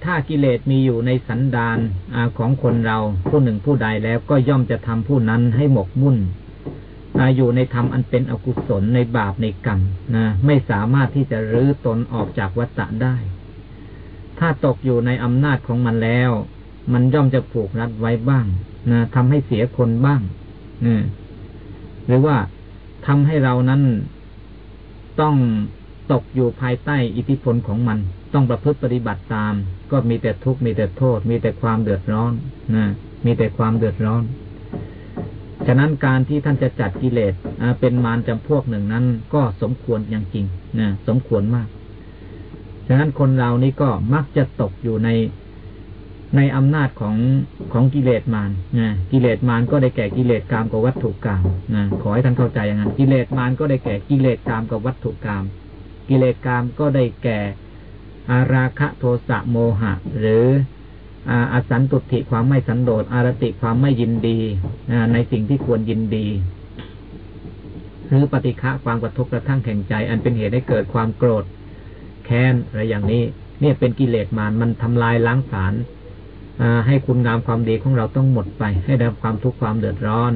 ถ้ากิเลสมีอยู่ในสันดานอของคนเราผู้หนึ่งผู้ใดแล้วก็ย่อมจะทำผู้นั้นให้หมกมุ่น อยู่ในธรรมอันเป็นอกุศลในบาปในกรรมนะไม่สามารถที่จะรื้อตนออกจากวัฏฏะได้ ถ้าตกอยู่ในอำนาจของมันแล้ว มันย่อมจะผูกรัดไว้บ้างนะทำให้เสียคนบ้างนะหรือว่าทำให้เรานั้นต้องตกอยู่ภายใต้อิทธิพลของมัน ต้องประพฤติปฏิบัติตาม ก็มีแต่ทุกข์มีแต่โทษ มีแต่ความเดือดร้อนนะมีแต่ความเดือดร้อน ฉะนั้นการที่ท่านจะจัดกิเลสเป็นมารจำพวกหนึ่งนั้น ก็สมควรอย่างจริงนะสมควรมาก ฉะนั้นคนเรานี้ก็มักจะตกอยู่ในในอำนาจของของกิเลสมารนะกิเลสมารก็ได้แก่กิเลสกามกับวัตถุกรรมนะขอให้ท่านเข้าใจอย่างนั้น กิเลสมารก็ได้แก่กิเลสกามกับวัตถุกรรมกิเลสกามก็ได้แก่อาราคะโทสะโมหะ หรือ อาสันตุติความไม่สันโดษอารติความไม่ยินดีในสิ่งที่ควรยินดี หรือปฏิฆะความกระทบกระทั่งแข่งใจ อันเป็นเหตุให้เกิดความโกรธ แค้นอะไรอย่างนี้ เนี่ยเป็นกิเลสมารมันทำลายล้างสารให้คุณงามความดีของเราต้องหมดไป ให้ได้ความทุกข์ความเดือดร้อน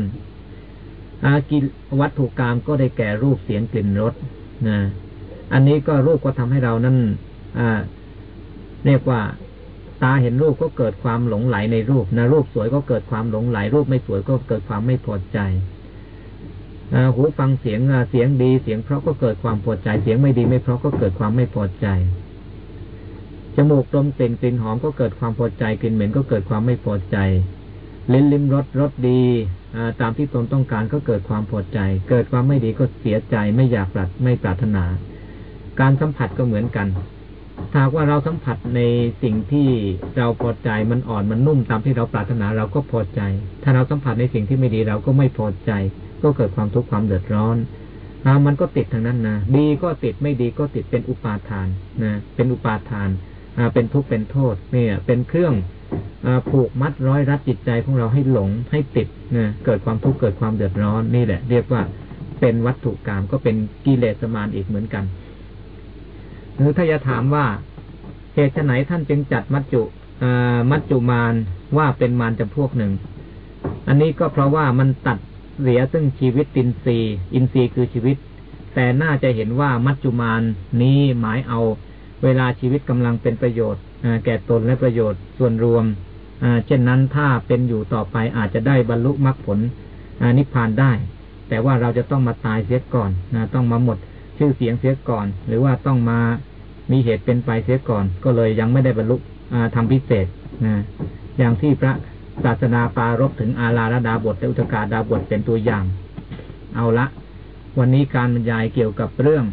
อกิวัตถุกรรมก็ได้แก่รูปเสียงกลิ่นรสนะอันนี้ก็รูปก็ทำให้เรานั้นเรียกว่า ตาเห็นรูปก็เกิดความหลงไหลในรูปนะรูปสวยก็เกิดความหลงไหล รูปไม่สวยก็เกิดความไม่พอใจหูฟังเสียงเสียงดีเสียงเพราะก็เกิดความพอใจ เสียงไม่ดีไม่เพราะก็เกิดความไม่พอใจจมูกดมกลิ่นกลิ่นหอมก็เกิดความพอใจกลิ่นเหม็นก็เกิดความไม่พอใจลิ้นลิ้มรสรสดีตามที่ตนต้องการก็เกิดความพอใจ เกิดความไม่ดีก็เสียใจไม่อยากปรัดไม่ปรารถนา การสัมผัสก็เหมือนกัน ถ้าว่าเราสัมผัสในสิ่งที่เราพอใจมันอ่อนมันนุ่มตามที่เราปรารถนาเราก็พอใจ ถ้าเราสัมผัสในสิ่งที่ไม่ดีเราก็ไม่พอใจ ก็เกิดความทุกข์ความเดือดร้อนอ่ามันก็ติดทางนั้นนะดีก็ติดไม่ดีก็ติดเป็นอุปาทานนะเป็นอุปาทานเป็นทุกข์เป็นโทษเนี่ย เป็นเครื่องอผูกมัดร้อยรัดจิตใจของเราให้หลงให้ติดนะเกิดความทุกข์เกิดความเดือดร้อนนี่แหละ เรียกว่าเป็นวัตถุกรรมก็เป็นกิเลสมารอีกเหมือนกัน หรือถ้าจะถามว่าเหตุไหนท่านจึงจัดมัจจุมัจจุมารว่าเป็นมารจำพวกหนึ่ง อันนี้ก็เพราะว่ามันตัดเสียซึ่งชีวิตตินซีอินทรีย์คือชีวิต แต่น่าจะเห็นว่ามัจจุมารนี้หมายเอา เวลาชีวิตกำลังเป็นประโยชน์แก่ตนและประโยชน์ส่วนรวมเช่นนั้นถ้าเป็นอยู่ต่อไปอาจจะได้บรรลุมรรคผลนิพพานได้ แต่ว่าเราจะต้องมาตายเสียก่อนต้องมาหมดชื่อเสียงเสียก่อน หรือว่าต้องมา มีเหตุเป็นไปเสียก่อน ก็เลยยังไม่ได้บรรลุทำพิเศษนะอย่างที่พระศาสนาปารบถึงอาลาระดาบทและอุตกาดาบทเป็นตัวอย่าง เอาละ วันนี้การบรรยายเกี่ยวกับเรื่อง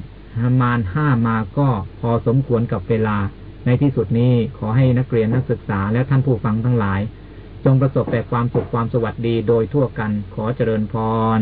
มารห้ามาก็พอสมควรกับเวลา ในที่สุดนี้ขอให้นักเรียนนักศึกษาและท่านผู้ฟังทั้งหลาย จงประสบแต่ความสุขความสวัสดีโดยทั่วกันขอเจริญพร